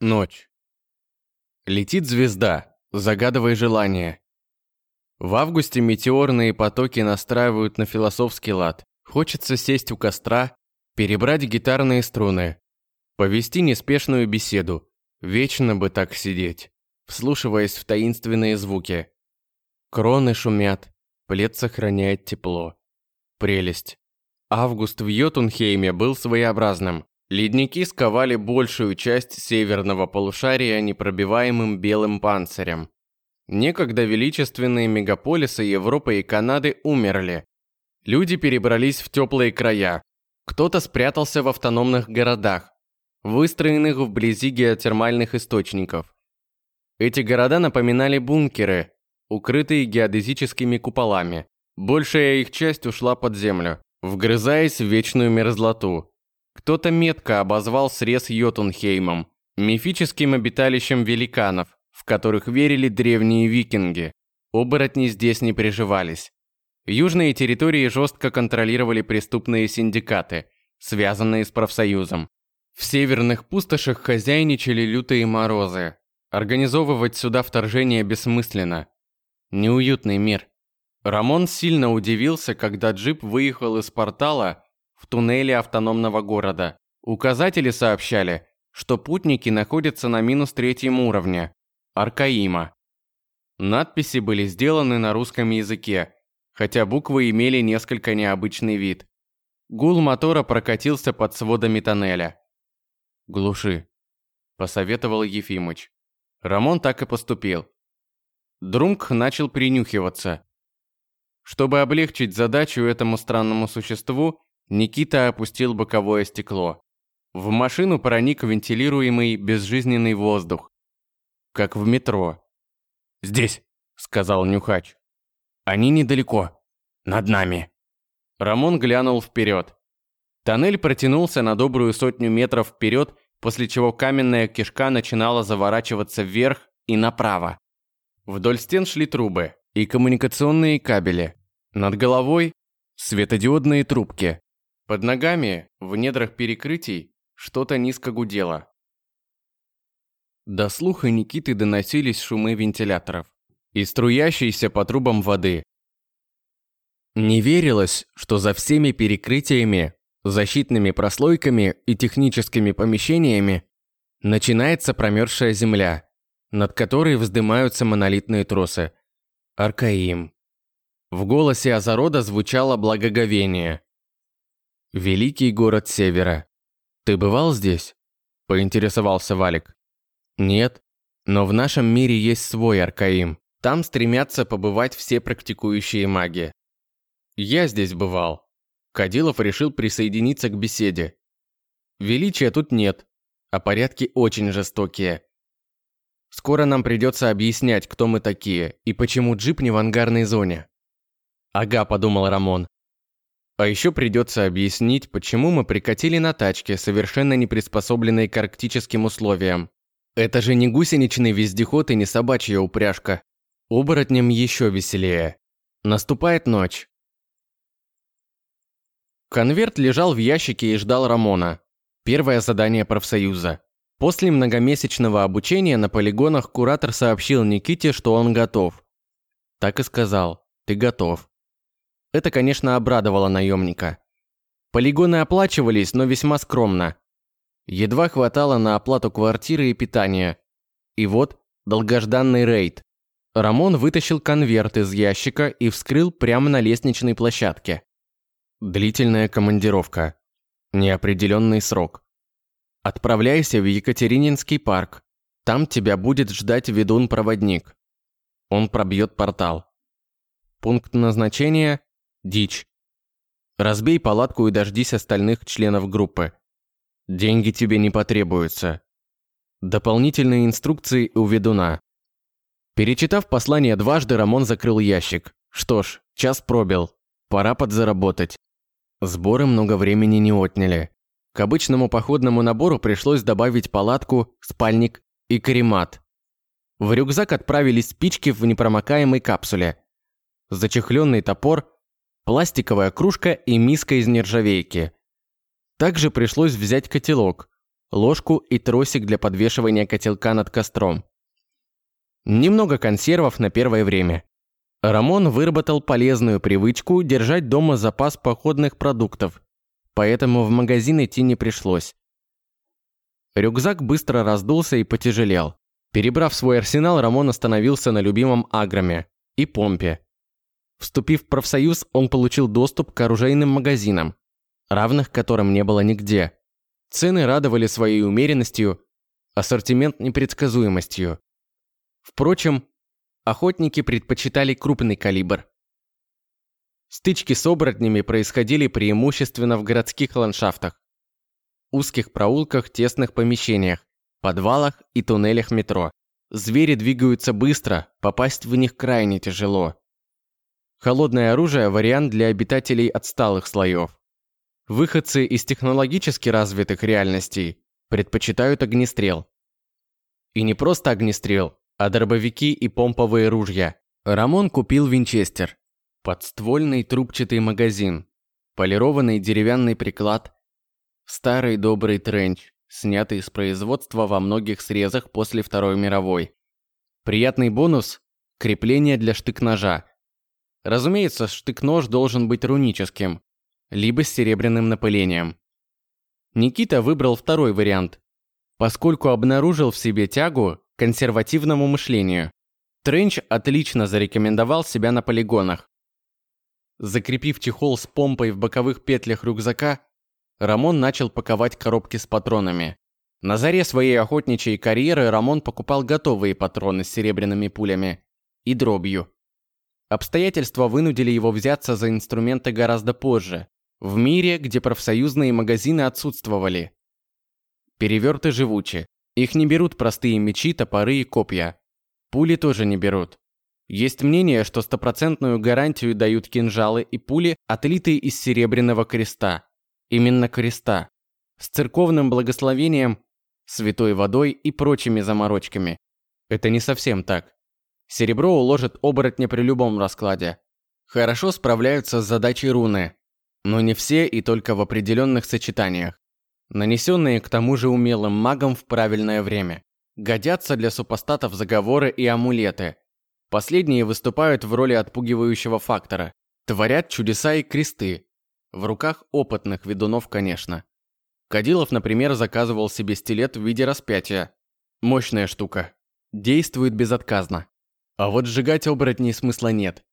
Ночь. Летит звезда, загадывай желание. В августе метеорные потоки настраивают на философский лад. Хочется сесть у костра, перебрать гитарные струны, повести неспешную беседу. Вечно бы так сидеть, вслушиваясь в таинственные звуки. Кроны шумят, плед сохраняет тепло. Прелесть. Август в Йотунхейме был своеобразным. Ледники сковали большую часть северного полушария непробиваемым белым панцирем. Некогда величественные мегаполисы Европы и Канады умерли. Люди перебрались в теплые края. Кто-то спрятался в автономных городах, выстроенных вблизи геотермальных источников. Эти города напоминали бункеры, укрытые геодезическими куполами. Большая их часть ушла под землю, вгрызаясь в вечную мерзлоту. Кто-то метко обозвал срез Йотунхеймом, мифическим обиталищем великанов, в которых верили древние викинги. Оборотни здесь не приживались. Южные территории жестко контролировали преступные синдикаты, связанные с профсоюзом. В северных пустошах хозяйничали лютые морозы. Организовывать сюда вторжение бессмысленно. Неуютный мир. Рамон сильно удивился, когда джип выехал из портала в туннеле автономного города. Указатели сообщали, что путники находятся на минус третьем уровне, Аркаима. Надписи были сделаны на русском языке, хотя буквы имели несколько необычный вид. Гул мотора прокатился под сводами тоннеля. «Глуши», – посоветовал Ефимыч. Рамон так и поступил. Друнг начал принюхиваться. Чтобы облегчить задачу этому странному существу, Никита опустил боковое стекло. В машину проник вентилируемый безжизненный воздух. Как в метро. «Здесь», — сказал Нюхач. «Они недалеко. Над нами». Рамон глянул вперед. Тоннель протянулся на добрую сотню метров вперед, после чего каменная кишка начинала заворачиваться вверх и направо. Вдоль стен шли трубы и коммуникационные кабели. Над головой – светодиодные трубки. Под ногами, в недрах перекрытий, что-то низко гудело. До слуха Никиты доносились шумы вентиляторов и струящиеся по трубам воды. Не верилось, что за всеми перекрытиями, защитными прослойками и техническими помещениями начинается промерзшая земля, над которой вздымаются монолитные тросы. Аркаим. В голосе Азарода звучало благоговение – Великий город Севера. Ты бывал здесь? Поинтересовался Валик. Нет, но в нашем мире есть свой Аркаим. Там стремятся побывать все практикующие маги. Я здесь бывал. Кадилов решил присоединиться к беседе. Величия тут нет, а порядки очень жестокие. Скоро нам придется объяснять, кто мы такие и почему джип не в ангарной зоне. Ага, подумал Рамон. А еще придется объяснить, почему мы прикатили на тачке, совершенно не приспособленной к арктическим условиям. Это же не гусеничный вездеход и не собачья упряжка. Оборотням еще веселее. Наступает ночь. Конверт лежал в ящике и ждал Рамона. Первое задание профсоюза. После многомесячного обучения на полигонах куратор сообщил Никите, что он готов. Так и сказал. Ты готов. Это, конечно, обрадовало наемника. Полигоны оплачивались, но весьма скромно. Едва хватало на оплату квартиры и питания. И вот долгожданный рейд. Рамон вытащил конверт из ящика и вскрыл прямо на лестничной площадке. Длительная командировка. Неопределенный срок. Отправляйся в Екатерининский парк. Там тебя будет ждать ведун-проводник. Он пробьет портал. Пункт назначения Дичь. Разбей палатку и дождись остальных членов группы. Деньги тебе не потребуются. Дополнительные инструкции у ведуна. Перечитав послание дважды, Рамон закрыл ящик. Что ж, час пробил. Пора подзаработать. Сборы много времени не отняли. К обычному походному набору пришлось добавить палатку, спальник и каремат. В рюкзак отправились спички в непромокаемой капсуле. Зачехленный топор – пластиковая кружка и миска из нержавейки. Также пришлось взять котелок, ложку и тросик для подвешивания котелка над костром. Немного консервов на первое время. Рамон выработал полезную привычку держать дома запас походных продуктов, поэтому в магазин идти не пришлось. Рюкзак быстро раздулся и потяжелел. Перебрав свой арсенал, Рамон остановился на любимом агроме и помпе. Вступив в профсоюз, он получил доступ к оружейным магазинам, равных которым не было нигде. Цены радовали своей умеренностью, ассортимент непредсказуемостью. Впрочем, охотники предпочитали крупный калибр. Стычки с оборотнями происходили преимущественно в городских ландшафтах, узких проулках, тесных помещениях, подвалах и туннелях метро. Звери двигаются быстро, попасть в них крайне тяжело. Холодное оружие – вариант для обитателей отсталых слоев. Выходцы из технологически развитых реальностей предпочитают огнестрел. И не просто огнестрел, а дробовики и помповые ружья. Рамон купил винчестер, подствольный трубчатый магазин, полированный деревянный приклад, старый добрый тренч, снятый с производства во многих срезах после Второй мировой. Приятный бонус – крепление для штык-ножа. Разумеется, штык-нож должен быть руническим, либо с серебряным напылением. Никита выбрал второй вариант, поскольку обнаружил в себе тягу к консервативному мышлению. Тренч отлично зарекомендовал себя на полигонах. Закрепив чехол с помпой в боковых петлях рюкзака, Рамон начал паковать коробки с патронами. На заре своей охотничьей карьеры Рамон покупал готовые патроны с серебряными пулями и дробью. Обстоятельства вынудили его взяться за инструменты гораздо позже, в мире, где профсоюзные магазины отсутствовали. Переверты живучи. Их не берут простые мечи, топоры и копья. Пули тоже не берут. Есть мнение, что стопроцентную гарантию дают кинжалы и пули, отлитые из серебряного креста. Именно креста. С церковным благословением, святой водой и прочими заморочками. Это не совсем так. Серебро уложит оборотня при любом раскладе. Хорошо справляются с задачей руны, но не все и только в определенных сочетаниях, нанесенные к тому же умелым магом в правильное время. Годятся для супостатов заговоры и амулеты. Последние выступают в роли отпугивающего фактора, творят чудеса и кресты. В руках опытных ведунов, конечно. Кадилов, например, заказывал себе стилет в виде распятия. Мощная штука. Действует безотказно. А вот сжигать оборотней смысла нет.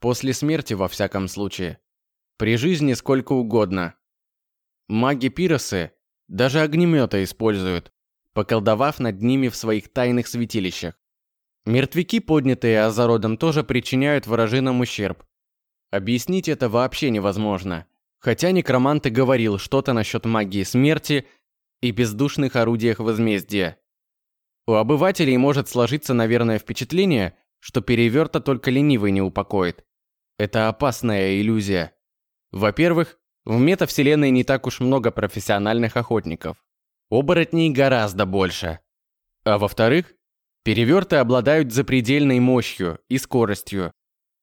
После смерти, во всяком случае. При жизни сколько угодно. Маги-пиросы даже огнеметы используют, поколдовав над ними в своих тайных святилищах. Мертвяки, поднятые Азародом, тоже причиняют вражинам ущерб. Объяснить это вообще невозможно. Хотя некромант и говорил что-то насчет магии смерти и бездушных орудиях возмездия. У обывателей может сложиться, наверное, впечатление, что переверта только ленивый не упокоит. Это опасная иллюзия. Во-первых, в метавселенной не так уж много профессиональных охотников. Оборотней гораздо больше. А во-вторых, переверты обладают запредельной мощью и скоростью.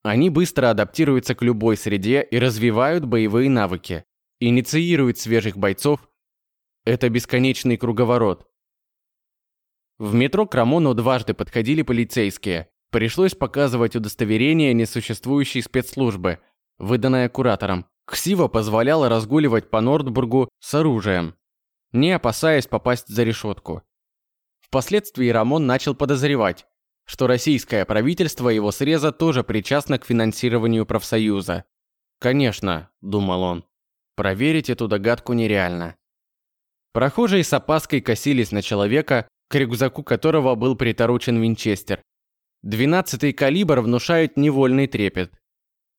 Они быстро адаптируются к любой среде и развивают боевые навыки. Инициируют свежих бойцов. Это бесконечный круговорот. В метро к Рамону дважды подходили полицейские. Пришлось показывать удостоверение несуществующей спецслужбы, выданное куратором. Ксива позволяла разгуливать по Нордбургу с оружием, не опасаясь попасть за решетку. Впоследствии Рамон начал подозревать, что российское правительство его среза тоже причастно к финансированию профсоюза. Конечно, думал он, проверить эту догадку нереально. Прохожие с опаской косились на человека, к рюкзаку которого был приторочен винчестер. Двенадцатый калибр внушает невольный трепет.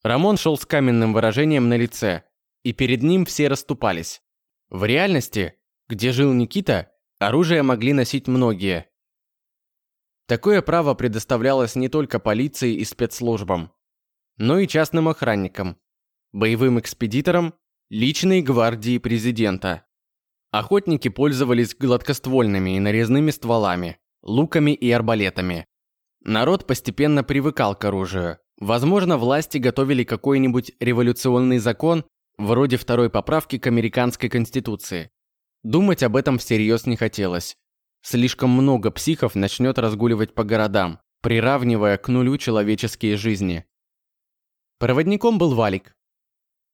Рамон шел с каменным выражением на лице, и перед ним все расступались. В реальности, где жил Никита, оружие могли носить многие. Такое право предоставлялось не только полиции и спецслужбам, но и частным охранникам, боевым экспедиторам, личной гвардии президента. Охотники пользовались гладкоствольными и нарезными стволами, луками и арбалетами. Народ постепенно привыкал к оружию, Возможно, власти готовили какой-нибудь революционный закон, вроде второй поправки к американской конституции. Думать об этом всерьез не хотелось. Слишком много психов начнет разгуливать по городам, приравнивая к нулю человеческие жизни. Проводником был Валик.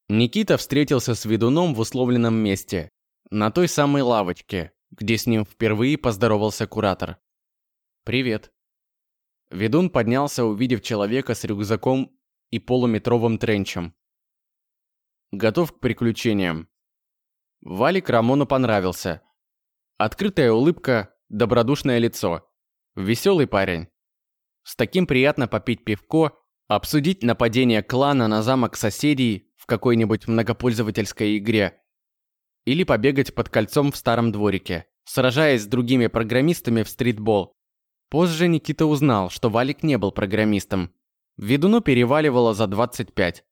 Никита встретился с ведуном в условленном месте, на той самой лавочке, где с ним впервые поздоровался куратор. «Привет». Ведун поднялся, увидев человека с рюкзаком и полуметровым тренчем. «Готов к приключениям». Валик Рамону понравился. Открытая улыбка, добродушное лицо. Веселый парень. С таким приятно попить пивко, обсудить нападение клана на замок соседей в какой-нибудь многопользовательской игре. Или побегать под кольцом в старом дворике, сражаясь с другими программистами в стритбол. Позже Никита узнал, что Валик не был программистом. Ведуну переваливало за 25.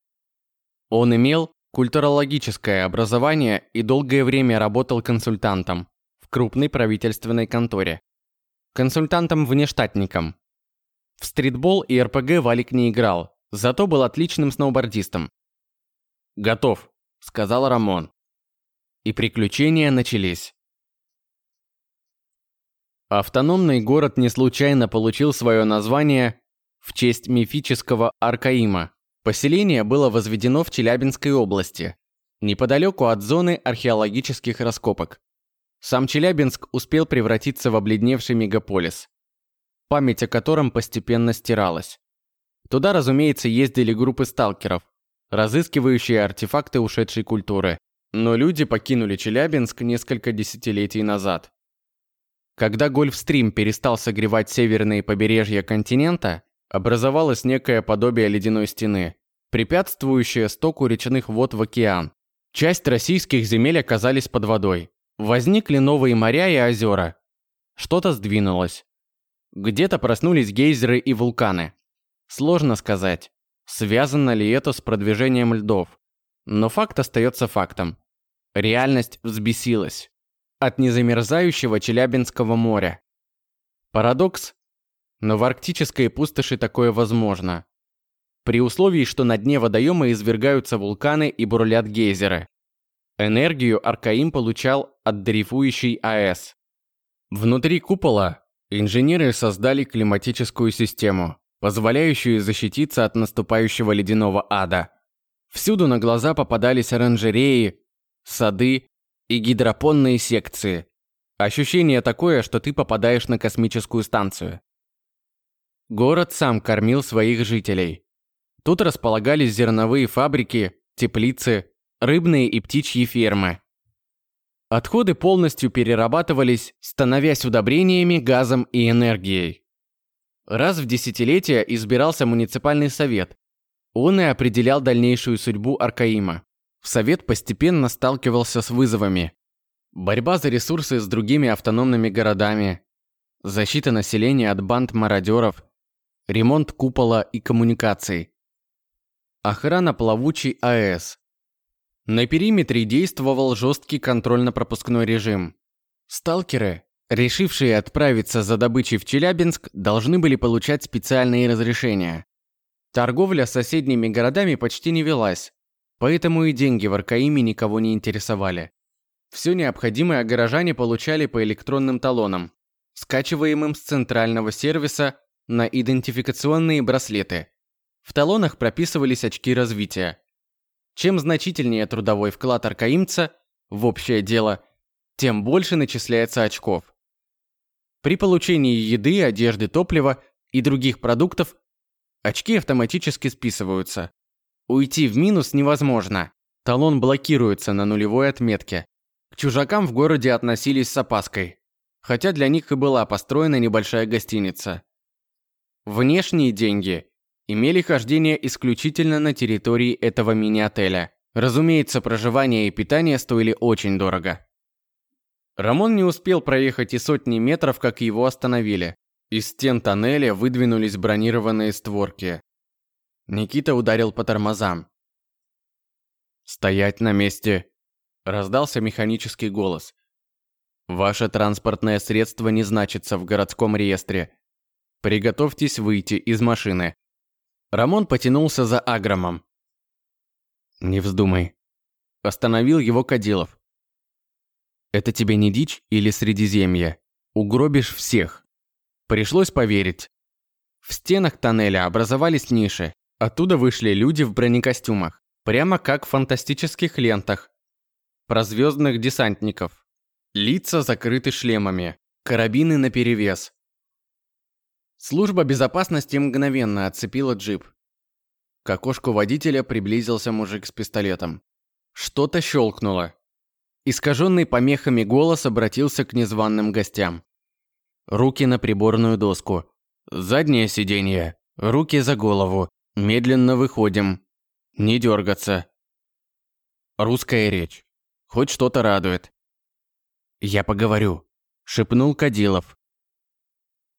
Он имел культурологическое образование и долгое время работал консультантом в крупной правительственной конторе. Консультантом-внештатником. В стритбол и РПГ Валик не играл, зато был отличным сноубордистом. «Готов», — сказал Рамон. И приключения начались. Автономный город не случайно получил свое название в честь мифического Аркаима. Поселение было возведено в Челябинской области, неподалеку от зоны археологических раскопок. Сам Челябинск успел превратиться в обледневший мегаполис, память о котором постепенно стиралась. Туда, разумеется, ездили группы сталкеров, разыскивающие артефакты ушедшей культуры. Но люди покинули Челябинск несколько десятилетий назад. Когда Гольфстрим перестал согревать северные побережья континента, образовалось некое подобие ледяной стены, препятствующее стоку речных вод в океан. Часть российских земель оказались под водой. Возникли новые моря и озера. Что-то сдвинулось. Где-то проснулись гейзеры и вулканы. Сложно сказать, связано ли это с продвижением льдов. Но факт остается фактом. Реальность взбесилась. От незамерзающего Челябинского моря. Парадокс? Но в арктической пустоши такое возможно. При условии, что на дне водоема извергаются вулканы и бурлят гейзеры. Энергию Аркаим получал от дрейфующей АЭС. Внутри купола инженеры создали климатическую систему, позволяющую защититься от наступающего ледяного ада. Всюду на глаза попадались оранжереи, сады и гидропонные секции. Ощущение такое, что ты попадаешь на космическую станцию. Город сам кормил своих жителей. Тут располагались зерновые фабрики, теплицы, рыбные и птичьи фермы. Отходы полностью перерабатывались, становясь удобрениями, газом и энергией. Раз в десятилетие избирался муниципальный совет. Он и определял дальнейшую судьбу Аркаима. В совет постепенно сталкивался с вызовами. Борьба за ресурсы с другими автономными городами, защита населения от банд мародеров, ремонт купола и коммуникаций. Охрана плавучей АЭС, на периметре действовал жесткий контрольно-пропускной режим. Сталкеры, решившие отправиться за добычей в Челябинск, должны были получать специальные разрешения. Торговля с соседними городами почти не велась, поэтому и деньги в Аркаиме никого не интересовали. Все необходимое горожане получали по электронным талонам, скачиваемым с центрального сервиса на идентификационные браслеты. В талонах прописывались очки развития, чем значительнее трудовой вклад аркаимца в общее дело, тем больше начисляется очков. При получении еды, одежды, топлива и других продуктов очки автоматически списываются. Уйти в минус невозможно. Талон блокируется на нулевой отметке. К чужакам в городе относились с опаской, хотя для них и была построена небольшая гостиница. Внешние деньги имели хождение исключительно на территории этого мини-отеля. Разумеется, проживание и питание стоили очень дорого. Рамон не успел проехать и сотни метров, как его остановили. Из стен тоннеля выдвинулись бронированные створки. Никита ударил по тормозам. «Стоять на месте!» – раздался механический голос. «Ваше транспортное средство не значится в городском реестре. Приготовьтесь выйти из машины. Рамон потянулся за агромом. «Не вздумай». Остановил его Кадилов. Это тебе не дичь или Средиземье? Угробишь всех. Пришлось поверить. В стенах тоннеля образовались ниши. Оттуда вышли люди в бронекостюмах. Прямо как в фантастических лентах. Про звездных десантников. Лица закрыты шлемами. Карабины наперевес. Служба безопасности мгновенно отцепила джип. К окошку водителя приблизился мужик с пистолетом. Что-то щелкнуло. Искаженный помехами голос обратился к незваным гостям. Руки на приборную доску. Заднее сиденье. Руки за голову. Медленно выходим. Не дергаться. Русская речь. Хоть что-то радует. «Я поговорю», – шепнул Кадилов.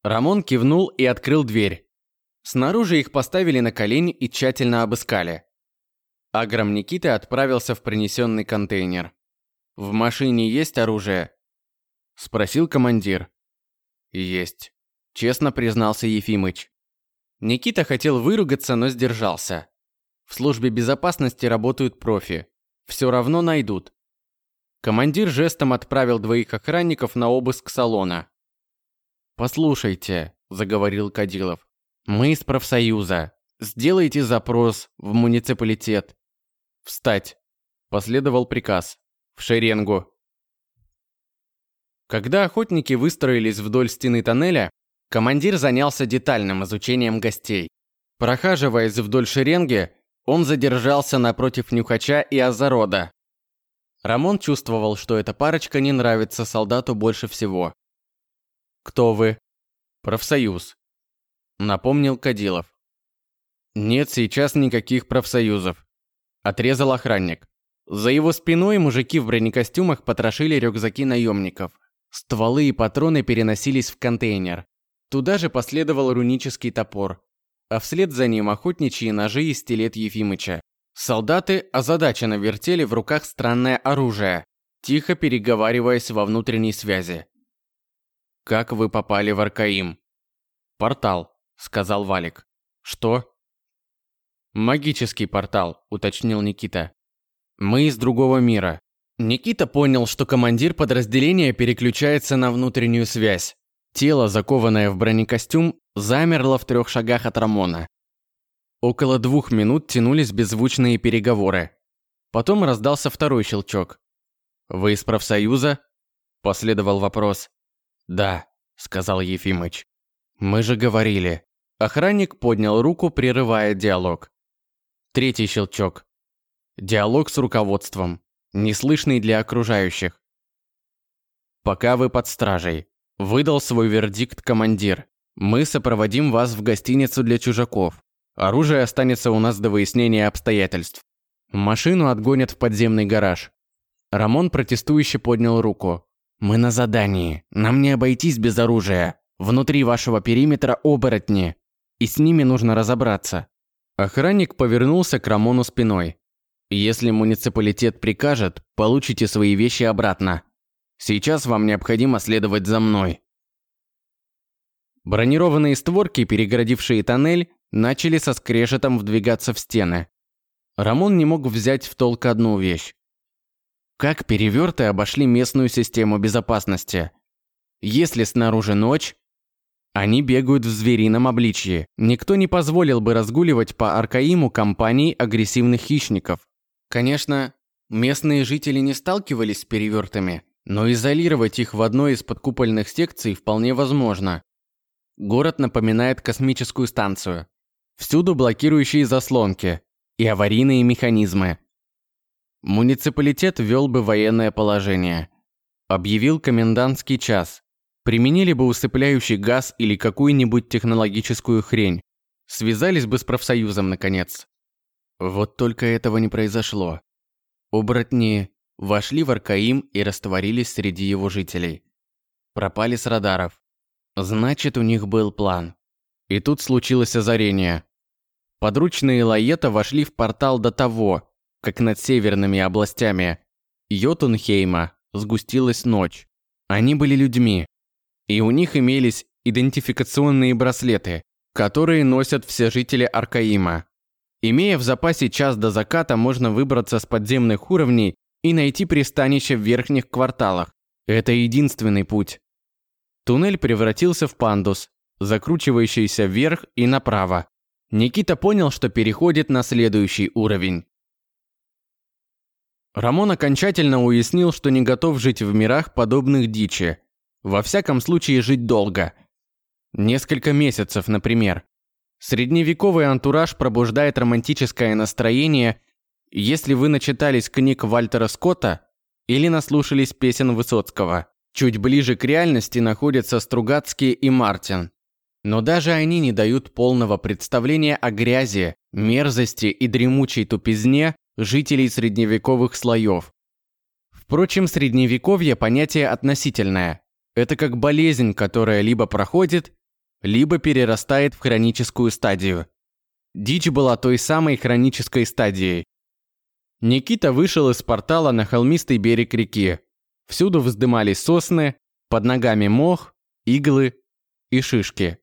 Рамон кивнул и открыл дверь. Снаружи их поставили на колени и тщательно обыскали. Агром Никиты отправился в принесенный контейнер. «В машине есть оружие?» – спросил командир. «Есть», – честно признался Ефимыч. Никита хотел выругаться, но сдержался. В службе безопасности работают профи. Все равно найдут. Командир жестом отправил двоих охранников на обыск салона. «Послушайте», – заговорил Кадилов, – «мы из профсоюза. Сделайте запрос в муниципалитет». «Встать», – последовал приказ. «В шеренгу». Когда охотники выстроились вдоль стены тоннеля, командир занялся детальным изучением гостей. Прохаживаясь вдоль шеренги, он задержался напротив Нюхача и Азарода, Рамон чувствовал, что эта парочка не нравится солдату больше всего. «Кто вы?» «Профсоюз», — напомнил Кадилов. «Нет сейчас никаких профсоюзов», — отрезал охранник. За его спиной мужики в бронекостюмах потрошили рюкзаки наемников. Стволы и патроны переносились в контейнер. Туда же последовал рунический топор, а вслед за ним охотничьи ножи и стилет Ефимыча. Солдаты озадаченно вертели в руках странное оружие, тихо переговариваясь во внутренней связи. «Как вы попали в Аркаим?» «Портал», — сказал Валик. «Что?» «Магический портал», — уточнил Никита. «Мы из другого мира». Никита понял, что командир подразделения переключается на внутреннюю связь. Тело, закованное в бронекостюм, замерло в трех шагах от Рамона. Около двух минут тянулись беззвучные переговоры. Потом раздался второй щелчок. «Вы из профсоюза?» – последовал вопрос. «Да», – сказал Ефимыч. «Мы же говорили». Охранник поднял руку, прерывая диалог. Третий щелчок. Диалог с руководством, неслышный для окружающих. «Пока вы под стражей», – выдал свой вердикт командир. «Мы сопроводим вас в гостиницу для чужаков. Оружие останется у нас до выяснения обстоятельств. Машину отгонят в подземный гараж. Рамон протестующе поднял руку. «Мы на задании. Нам не обойтись без оружия. Внутри вашего периметра оборотни. И с ними нужно разобраться». Охранник повернулся к Рамону спиной. «Если муниципалитет прикажет, получите свои вещи обратно. Сейчас вам необходимо следовать за мной». Бронированные створки, перегородившие тоннель, начали со скрежетом вдвигаться в стены. Рамон не мог взять в толк одну вещь. Как переверты обошли местную систему безопасности? Если снаружи ночь, они бегают в зверином обличье. Никто не позволил бы разгуливать по Аркаиму компании агрессивных хищников. Конечно, местные жители не сталкивались с перевертами, но изолировать их в одной из подкупольных секций вполне возможно. Город напоминает космическую станцию. Всюду блокирующие заслонки и аварийные механизмы. Муниципалитет ввел бы военное положение. Объявил комендантский час. Применили бы усыпляющий газ или какую-нибудь технологическую хрень. Связались бы с профсоюзом, наконец. Вот только этого не произошло. Оборотни вошли в Аркаим и растворились среди его жителей. Пропали с радаров. Значит, у них был план. И тут случилось озарение. Подручные Лаета вошли в портал до того, как над северными областями Йотунхейма сгустилась ночь. Они были людьми, и у них имелись идентификационные браслеты, которые носят все жители Аркаима. Имея в запасе час до заката, можно выбраться с подземных уровней и найти пристанище в верхних кварталах. Это единственный путь. Туннель превратился в пандус, закручивающийся вверх и направо. Никита понял, что переходит на следующий уровень. Рамон окончательно уяснил, что не готов жить в мирах, подобных дичи. Во всяком случае, жить долго. Несколько месяцев, например. Средневековый антураж пробуждает романтическое настроение, если вы начитались книг Вальтера Скотта или наслушались песен Высоцкого. Чуть ближе к реальности находятся Стругацкий и Мартин. Но даже они не дают полного представления о грязи, мерзости и дремучей тупизне жителей средневековых слоев. Впрочем, средневековье – понятие относительное. Это как болезнь, которая либо проходит, либо перерастает в хроническую стадию. Дичь была той самой хронической стадией. Никита вышел из портала на холмистый берег реки. Всюду вздымались сосны, под ногами мох, иглы и шишки.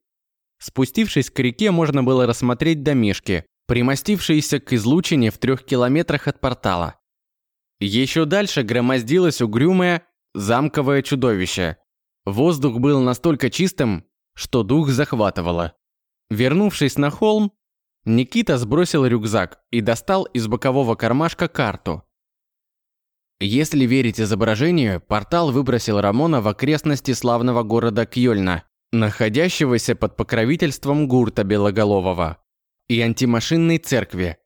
Спустившись к реке, можно было рассмотреть домишки, примостившиеся к излучине в трех километрах от портала. Еще дальше громоздилось угрюмое, замковое чудовище. Воздух был настолько чистым, что дух захватывало. Вернувшись на холм, Никита сбросил рюкзак и достал из бокового кармашка карту. Если верить изображению, портал выбросил Рамона в окрестности славного города Кьёльна, находящегося под покровительством гурта Белоголового и антимашинной церкви.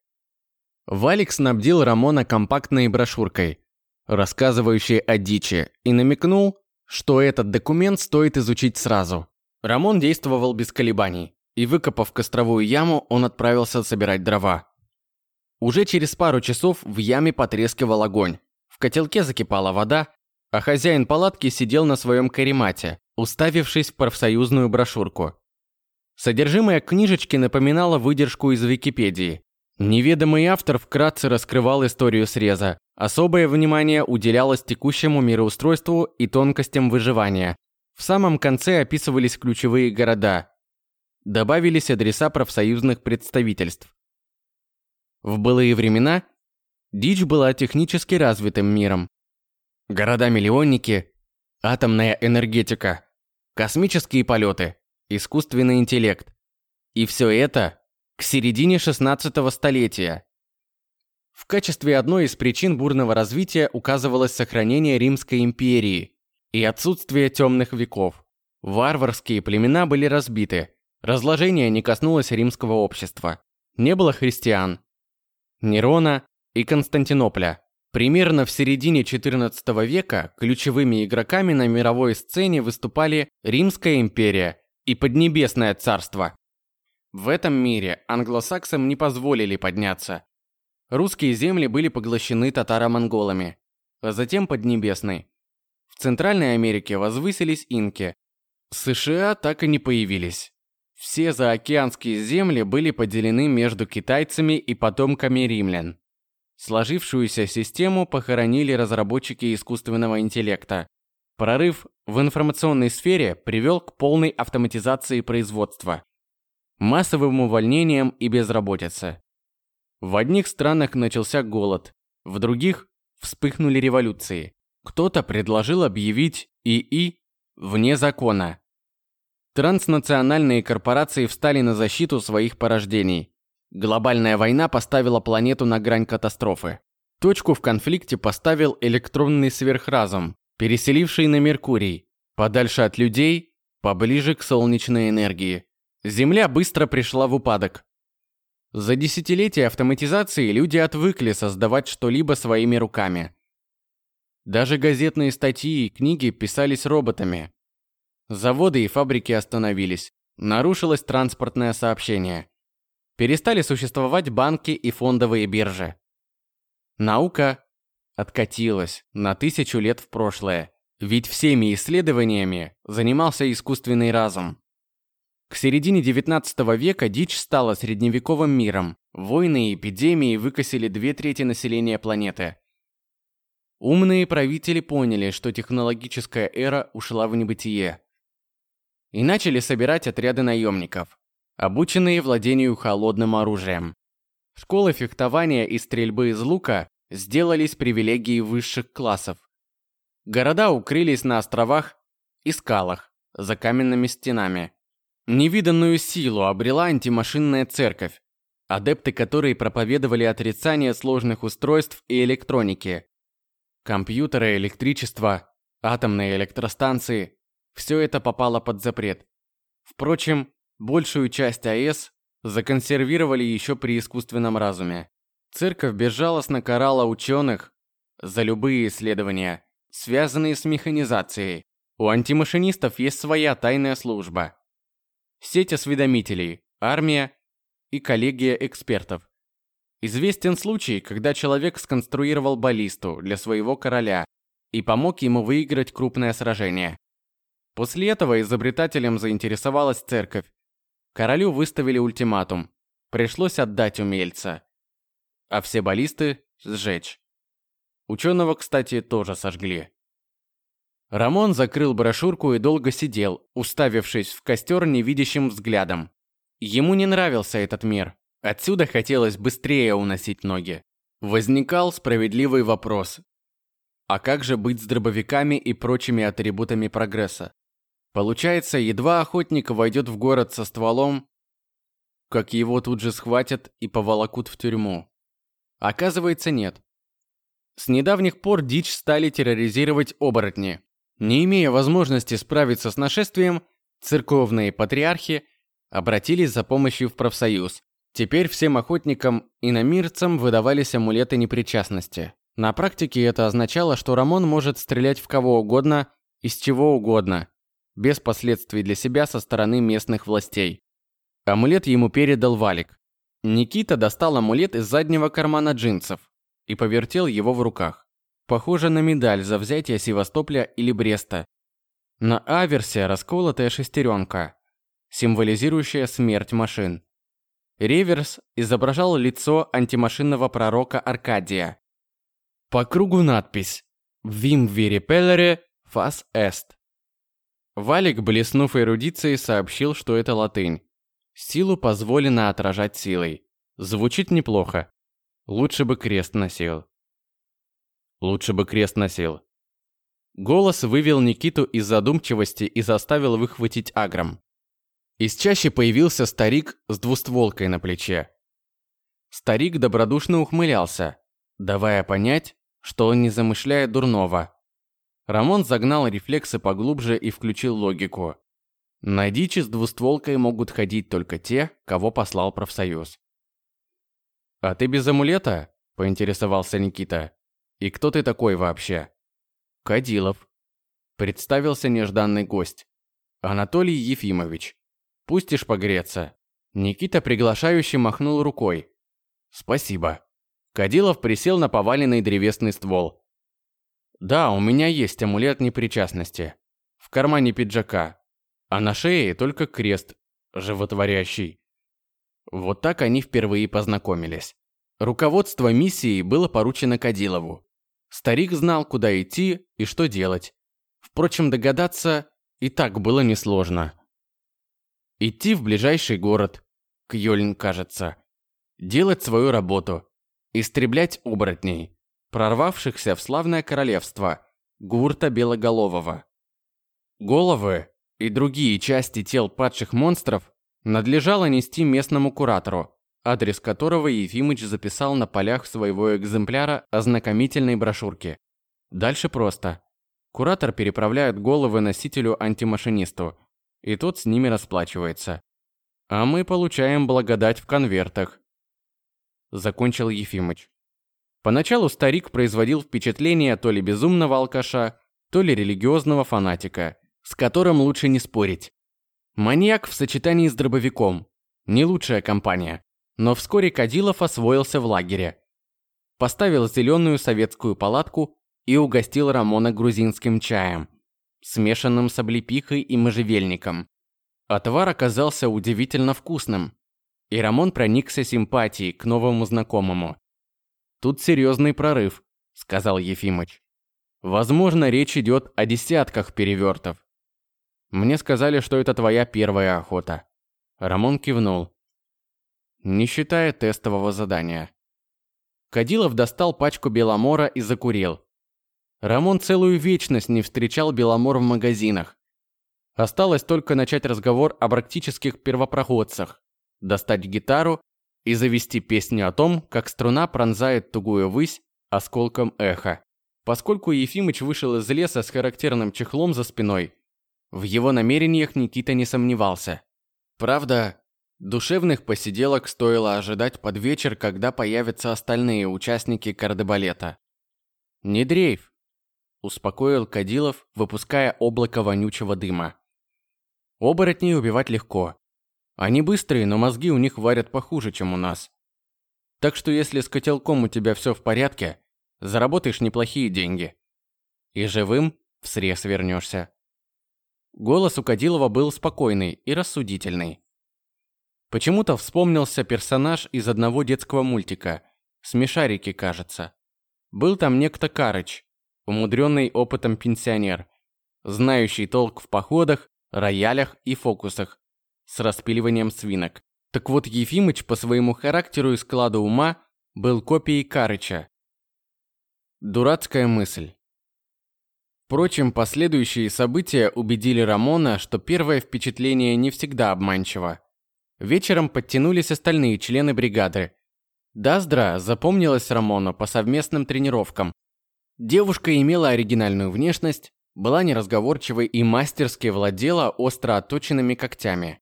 Валик снабдил Рамона компактной брошюркой, рассказывающей о дичи, и намекнул, что этот документ стоит изучить сразу. Рамон действовал без колебаний, и выкопав костровую яму, он отправился собирать дрова. Уже через пару часов в яме потрескивал огонь, в котелке закипала вода, а хозяин палатки сидел на своем каремате, уставившись в профсоюзную брошюрку. Содержимое книжечки напоминало выдержку из Википедии. Неведомый автор вкратце раскрывал историю среза. Особое внимание уделялось текущему мироустройству и тонкостям выживания, в самом конце описывались ключевые города. Добавились адреса профсоюзных представительств. В былые времена дичь была технически развитым миром. Города-миллионники, атомная энергетика, космические полеты, искусственный интеллект. И все это к середине 16 столетия. В качестве одной из причин бурного развития указывалось сохранение Римской империи, и отсутствие темных веков. Варварские племена были разбиты. Разложение не коснулось римского общества. Не было христиан. Нерона и Константинопля. Примерно в середине XIV века ключевыми игроками на мировой сцене выступали Римская империя и Поднебесное царство. В этом мире англосаксам не позволили подняться. Русские земли были поглощены татаро-монголами, а затем Поднебесной. В Центральной Америке возвысились инки. США так и не появились. Все заокеанские земли были поделены между китайцами и потомками римлян. Сложившуюся систему похоронили разработчики искусственного интеллекта. Прорыв в информационной сфере привел к полной автоматизации производства, массовым увольнениям и безработице. В одних странах начался голод, в других вспыхнули революции. Кто-то предложил объявить ИИ вне закона. Транснациональные корпорации встали на защиту своих порождений. Глобальная война поставила планету на грань катастрофы. Точку в конфликте поставил электронный сверхразум, переселивший на Меркурий, подальше от людей, поближе к солнечной энергии. Земля быстро пришла в упадок. За десятилетия автоматизации люди отвыкли создавать что-либо своими руками. Даже газетные статьи и книги писались роботами. Заводы и фабрики остановились. Нарушилось транспортное сообщение. Перестали существовать банки и фондовые биржи. Наука откатилась на тысячу лет в прошлое, ведь всеми исследованиями занимался искусственный разум. К середине 19 века дичь стала средневековым миром. Войны и эпидемии выкосили две трети населения планеты – Умные правители поняли, что технологическая эра ушла в небытие. И начали собирать отряды наемников, обученные владению холодным оружием. Школы фехтования и стрельбы из лука сделались привилегией высших классов. Города укрылись на островах и скалах, за каменными стенами. Невиданную силу обрела антимашинная церковь, адепты которой проповедовали отрицание сложных устройств и электроники. Компьютеры, электричество, атомные электростанции – все это попало под запрет. Впрочем, большую часть АЭС законсервировали еще при искусственном разуме. Церковь безжалостно карала ученых за любые исследования, связанные с механизацией. У антимашинистов есть своя тайная служба. Сеть осведомителей, армия и коллегия экспертов. Известен случай, когда человек сконструировал баллисту для своего короля и помог ему выиграть крупное сражение. После этого изобретателем заинтересовалась церковь. Королю выставили ультиматум. Пришлось отдать умельца. А все баллисты сжечь. Ученого, кстати, тоже сожгли. Рамон закрыл брошюрку и долго сидел, уставившись в костер невидящим взглядом. Ему не нравился этот мир. Отсюда хотелось быстрее уносить ноги. Возникал справедливый вопрос. А как же быть с дробовиками и прочими атрибутами прогресса? Получается, едва охотник войдет в город со стволом, как его тут же схватят и поволокут в тюрьму. Оказывается, нет. С недавних пор дичь стали терроризировать оборотни. Не имея возможности справиться с нашествием, церковные патриархи обратились за помощью в профсоюз, Теперь всем охотникам и намирцам выдавались амулеты непричастности. На практике это означало, что Рамон может стрелять в кого угодно, из чего угодно, без последствий для себя со стороны местных властей. Амулет ему передал Валик. Никита достал амулет из заднего кармана джинсов и повертел его в руках. Похоже на медаль за взятие Севастополя или Бреста. На аверсе расколотая шестеренка, символизирующая смерть машин. Реверс изображал лицо антимашинного пророка Аркадия. По кругу надпись «Вим Вирипеллере фас эст». Валик, блеснув эрудицией, сообщил, что это латынь. Силу позволено отражать силой. Звучит неплохо. Лучше бы крест носил. Лучше бы крест носил. Голос вывел Никиту из задумчивости и заставил выхватить агром. Из чаще появился старик с двустволкой на плече. Старик добродушно ухмылялся, давая понять, что он не замышляет дурного. Рамон загнал рефлексы поглубже и включил логику. На дичи с двустволкой могут ходить только те, кого послал профсоюз. «А ты без амулета?» – поинтересовался Никита. «И кто ты такой вообще?» «Кадилов», – представился нежданный гость. «Анатолий Ефимович». Пустишь погреться?» Никита приглашающе махнул рукой. «Спасибо». Кадилов присел на поваленный древесный ствол. «Да, у меня есть амулет непричастности. В кармане пиджака. А на шее только крест, животворящий». Вот так они впервые познакомились. Руководство миссией было поручено Кадилову. Старик знал, куда идти и что делать. Впрочем, догадаться и так было несложно. Идти в ближайший город, к Йольн, кажется. Делать свою работу. Истреблять оборотней, прорвавшихся в славное королевство Гурта Белоголового. Головы и другие части тел падших монстров надлежало нести местному куратору, адрес которого Ефимыч записал на полях своего экземпляра ознакомительной брошюрки. Дальше просто. Куратор переправляет головы носителю-антимашинисту, и тот с ними расплачивается. А мы получаем благодать в конвертах. Закончил Ефимыч. Поначалу старик производил впечатление то ли безумного алкаша, то ли религиозного фанатика, с которым лучше не спорить. Маньяк в сочетании с дробовиком. Не лучшая компания. Но вскоре Кадилов освоился в лагере. Поставил зеленую советскую палатку и угостил Рамона грузинским чаем смешанным с облепихой и можжевельником. Отвар оказался удивительно вкусным, и Рамон проникся симпатией к новому знакомому. «Тут серьезный прорыв», — сказал Ефимыч. «Возможно, речь идет о десятках перевертов. Мне сказали, что это твоя первая охота». Рамон кивнул. «Не считая тестового задания». Кадилов достал пачку беломора и закурил. Рамон целую вечность не встречал Беломор в магазинах. Осталось только начать разговор о практических первопроходцах, достать гитару и завести песню о том, как струна пронзает тугую высь осколком эха. Поскольку Ефимыч вышел из леса с характерным чехлом за спиной, в его намерениях Никита не сомневался. Правда, душевных посиделок стоило ожидать под вечер, когда появятся остальные участники кардебалета. «Не дрейф», – успокоил Кадилов, выпуская облако вонючего дыма. «Оборотней убивать легко. Они быстрые, но мозги у них варят похуже, чем у нас. Так что если с котелком у тебя все в порядке, заработаешь неплохие деньги. И живым в срез вернешься. Голос у Кадилова был спокойный и рассудительный. Почему-то вспомнился персонаж из одного детского мультика. Смешарики, кажется. Был там некто Карыч, умудренный опытом пенсионер, знающий толк в походах, роялях и фокусах, с распиливанием свинок. Так вот, Ефимыч по своему характеру и складу ума был копией Карыча. Дурацкая мысль. Впрочем, последующие события убедили Рамона, что первое впечатление не всегда обманчиво. Вечером подтянулись остальные члены бригады. Даздра запомнилась Рамону по совместным тренировкам. Девушка имела оригинальную внешность, была неразговорчивой и мастерски владела остро отточенными когтями.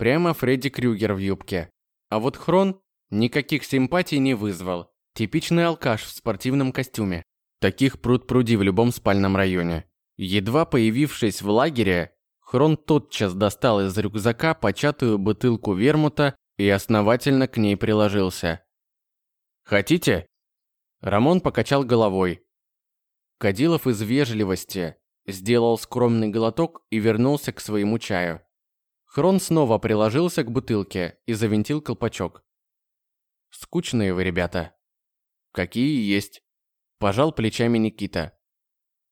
Прямо Фредди Крюгер в юбке. А вот Хрон никаких симпатий не вызвал. Типичный алкаш в спортивном костюме. Таких пруд-пруди в любом спальном районе. Едва появившись в лагере, Хрон тотчас достал из рюкзака початую бутылку вермута и основательно к ней приложился. «Хотите?» Рамон покачал головой. Кадилов из вежливости сделал скромный глоток и вернулся к своему чаю. Хрон снова приложился к бутылке и завинтил колпачок. «Скучные вы ребята». «Какие есть», – пожал плечами Никита.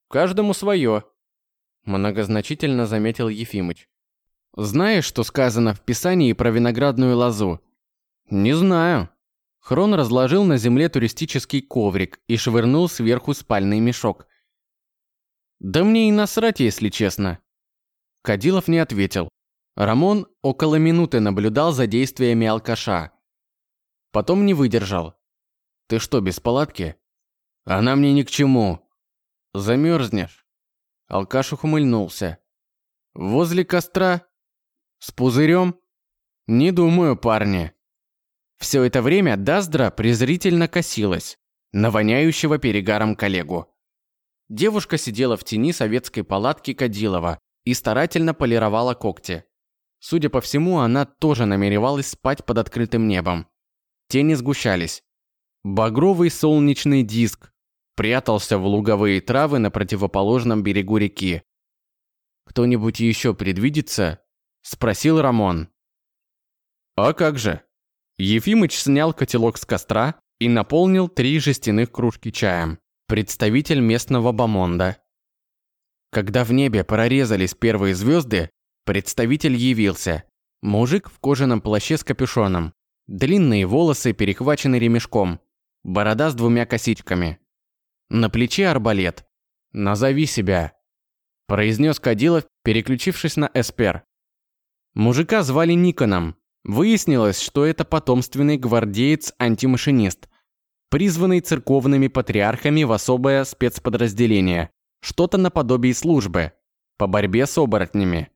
«Каждому свое», – многозначительно заметил Ефимыч. «Знаешь, что сказано в Писании про виноградную лозу?» «Не знаю». Хрон разложил на земле туристический коврик и швырнул сверху спальный мешок. «Да мне и насрать, если честно». Кадилов не ответил. Рамон около минуты наблюдал за действиями алкаша. Потом не выдержал. «Ты что, без палатки?» «Она мне ни к чему». «Замерзнешь». Алкаш ухмыльнулся. «Возле костра? С пузырем?» «Не думаю, парни». Все это время Даздра презрительно косилась на воняющего перегаром коллегу. Девушка сидела в тени советской палатки Кадилова и старательно полировала когти. Судя по всему, она тоже намеревалась спать под открытым небом. Тени сгущались. Багровый солнечный диск прятался в луговые травы на противоположном берегу реки. «Кто-нибудь еще предвидится?» – спросил Рамон. «А как же?» Ефимыч снял котелок с костра и наполнил три жестяных кружки чаем. Представитель местного бомонда. Когда в небе прорезались первые звезды, Представитель явился. Мужик в кожаном плаще с капюшоном. Длинные волосы перехвачены ремешком. Борода с двумя косичками. На плече арбалет. «Назови себя», – произнес Кадилов, переключившись на эспер. Мужика звали Никоном. Выяснилось, что это потомственный гвардеец-антимашинист, призванный церковными патриархами в особое спецподразделение, что-то наподобие службы, по борьбе с оборотнями.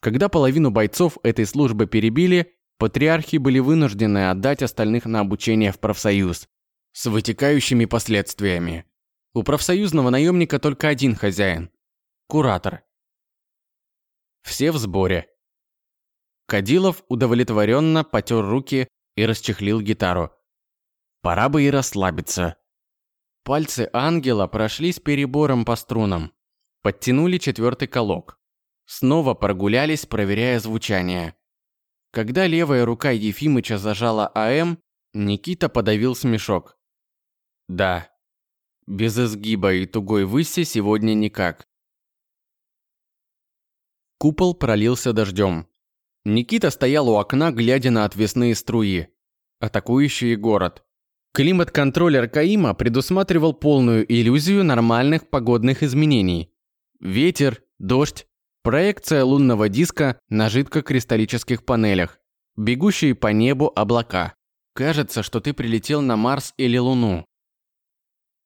Когда половину бойцов этой службы перебили, патриархи были вынуждены отдать остальных на обучение в профсоюз с вытекающими последствиями. У профсоюзного наемника только один хозяин – куратор. Все в сборе. Кадилов удовлетворенно потер руки и расчехлил гитару. Пора бы и расслабиться. Пальцы ангела прошлись перебором по струнам. Подтянули четвертый колок. Снова прогулялись, проверяя звучание. Когда левая рука Ефимыча зажала АМ, Никита подавил смешок. Да, без изгиба и тугой выси сегодня никак. Купол пролился дождем. Никита стоял у окна, глядя на отвесные струи, атакующие город. Климат-контроль Аркаима предусматривал полную иллюзию нормальных погодных изменений. Ветер, дождь, проекция лунного диска на жидкокристаллических панелях, бегущие по небу облака. Кажется, что ты прилетел на Марс или Луну.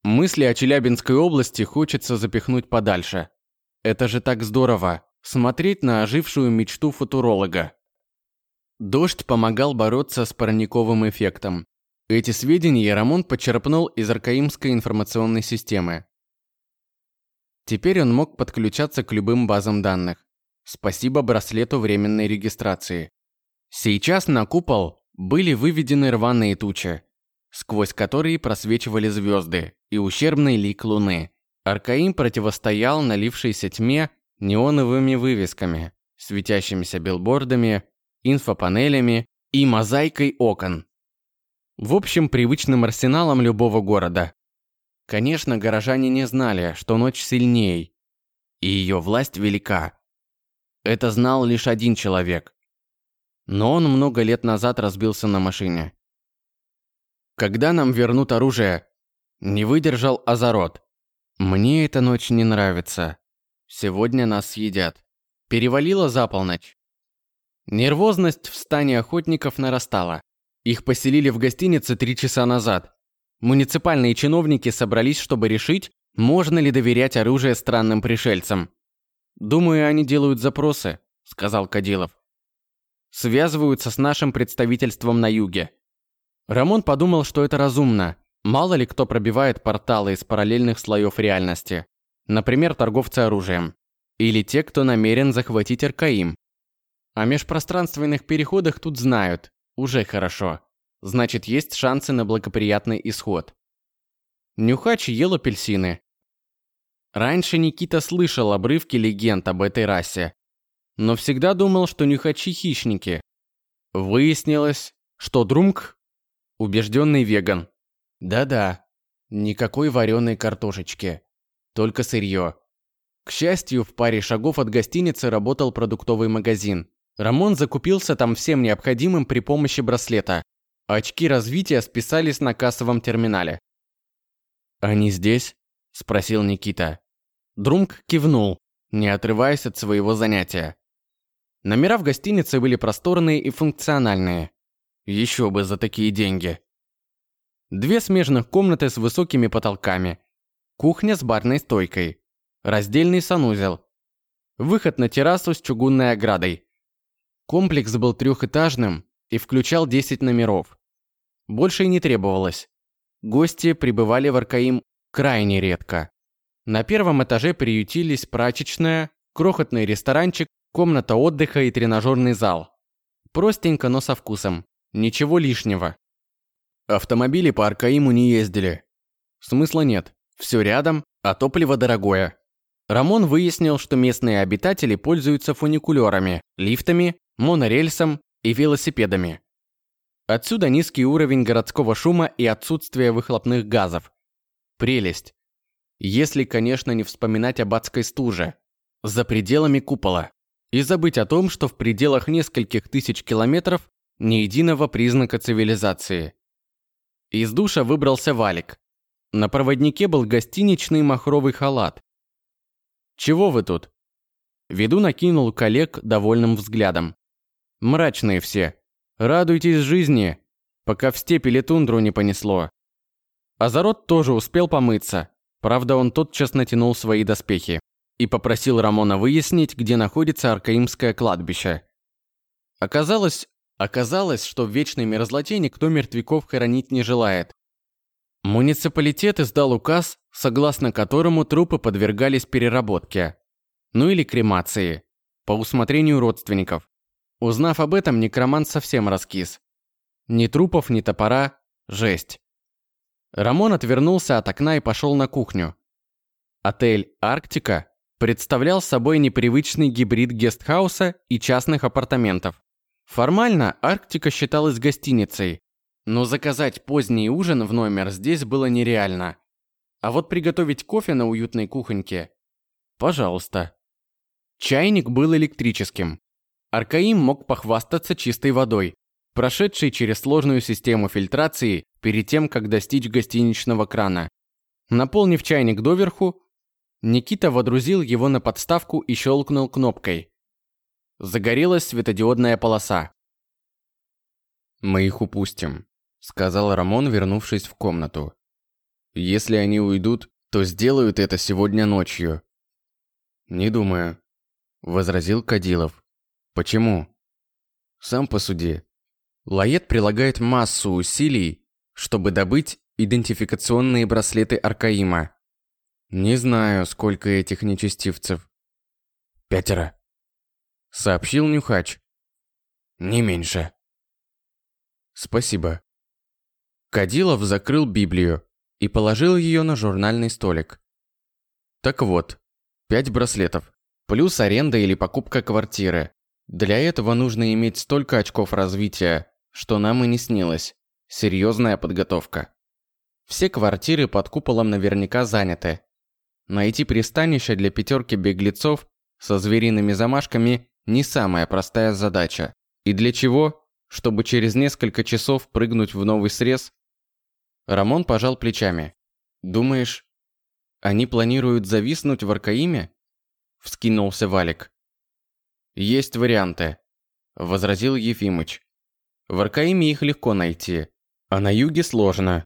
Мысли о Челябинской области хочется запихнуть подальше. Это же так здорово – смотреть на ожившую мечту футуролога. Дождь помогал бороться с парниковым эффектом. Эти сведения Рамон почерпнул из Аркаимской информационной системы. Теперь он мог подключаться к любым базам данных. Спасибо браслету временной регистрации. Сейчас на купол были выведены рваные тучи, сквозь которые просвечивали звезды и ущербный лик луны. Аркаим противостоял налившейся тьме неоновыми вывесками, светящимися билбордами инфопанелями и мозаикой окон. В общем, привычным арсеналом любого города. Конечно, горожане не знали, что ночь сильней, и ее власть велика. Это знал лишь один человек. Но он много лет назад разбился на машине. Когда нам вернут оружие? Не выдержал Азарот. Мне эта ночь не нравится. Сегодня нас съедят. Перевалило за полночь. Нервозность в стане охотников нарастала. Их поселили в гостинице три часа назад. Муниципальные чиновники собрались, чтобы решить, можно ли доверять оружие странным пришельцам. «Думаю, они делают запросы», – сказал Кадилов. «Связываются с нашим представительством на юге». Рамон подумал, что это разумно. Мало ли кто пробивает порталы из параллельных слоев реальности. Например, торговцы оружием. Или те, кто намерен захватить Аркаим. О межпространственных переходах тут знают. Уже хорошо. Значит, есть шансы на благоприятный исход. Нюхач ел апельсины. Раньше Никита слышал обрывки легенд об этой расе. Но всегда думал, что нюхачи хищники. Выяснилось, что Друмк – убежденный веган. Да-да, никакой вареной картошечки. Только сырье. К счастью, в паре шагов от гостиницы работал продуктовый магазин. Рамон закупился там всем необходимым при помощи браслета. Очки развития списались на кассовом терминале. «Они здесь?» – спросил Никита. Друмк кивнул, не отрываясь от своего занятия. Номера в гостинице были просторные и функциональные. Еще бы за такие деньги. Две смежных комнаты с высокими потолками. Кухня с барной стойкой. Раздельный санузел. Выход на террасу с чугунной оградой. Комплекс был трехэтажным и включал 10 номеров. Больше и не требовалось. Гости прибывали в Аркаим крайне редко. На первом этаже приютились прачечная, крохотный ресторанчик, комната отдыха и тренажерный зал. Простенько, но со вкусом. Ничего лишнего. Автомобили по Аркаиму не ездили. Смысла нет. Все рядом, а топливо дорогое. Рамон выяснил, что местные обитатели пользуются фуникулерами, лифтами монорельсом и велосипедами. Отсюда низкий уровень городского шума и отсутствие выхлопных газов. Прелесть. Если, конечно, не вспоминать об адской стуже. За пределами купола. И забыть о том, что в пределах нескольких тысяч километров ни единого признака цивилизации. Из душа выбрался валик. На проводнике был гостиничный махровый халат. «Чего вы тут?» Веду накинул коллег довольным взглядом. Мрачные все. Радуйтесь жизни, пока в степи или тундру не понесло. Азарот тоже успел помыться. Правда, он тотчас натянул свои доспехи и попросил Рамона выяснить, где находится Аркаимское кладбище. Оказалось, оказалось, что в вечной мерзлоте никто мертвяков хоронить не желает. Муниципалитет издал указ, согласно которому трупы подвергались переработке, ну или кремации, по усмотрению родственников. Узнав об этом, некромант совсем раскис. Ни трупов, ни топора. Жесть. Рамон отвернулся от окна и пошел на кухню. Отель «Арктика» представлял собой непривычный гибрид гестхауса и частных апартаментов. Формально «Арктика» считалась гостиницей, но заказать поздний ужин в номер здесь было нереально. А вот приготовить кофе на уютной кухоньке – пожалуйста. Чайник был электрическим. Аркаим мог похвастаться чистой водой, прошедшей через сложную систему фильтрации перед тем, как достичь гостиничного крана. Наполнив чайник доверху, Никита водрузил его на подставку и щелкнул кнопкой. Загорелась светодиодная полоса. «Мы их упустим», — сказал Рамон, вернувшись в комнату. «Если они уйдут, то сделают это сегодня ночью». «Не думаю», — возразил Кадилов. «Почему?» «Сам посуди. Лает прилагает массу усилий, чтобы добыть идентификационные браслеты Аркаима. Не знаю, сколько этих нечестивцев. Пятеро. Сообщил Нюхач. Не меньше. Спасибо. Кадилов закрыл Библию и положил ее на журнальный столик. Так вот, пять браслетов, плюс аренда или покупка квартиры. Для этого нужно иметь столько очков развития, что нам и не снилось. Серьезная подготовка. Все квартиры под куполом наверняка заняты. Найти пристанище для пятерки беглецов со звериными замашками не самая простая задача. И для чего? Чтобы через несколько часов прыгнуть в новый срез? Рамон пожал плечами. Думаешь, они планируют зависнуть в Аркаиме? Вскинулся Валик. Есть варианты, возразил Ефимыч. В Аркаиме их легко найти, а на юге сложно.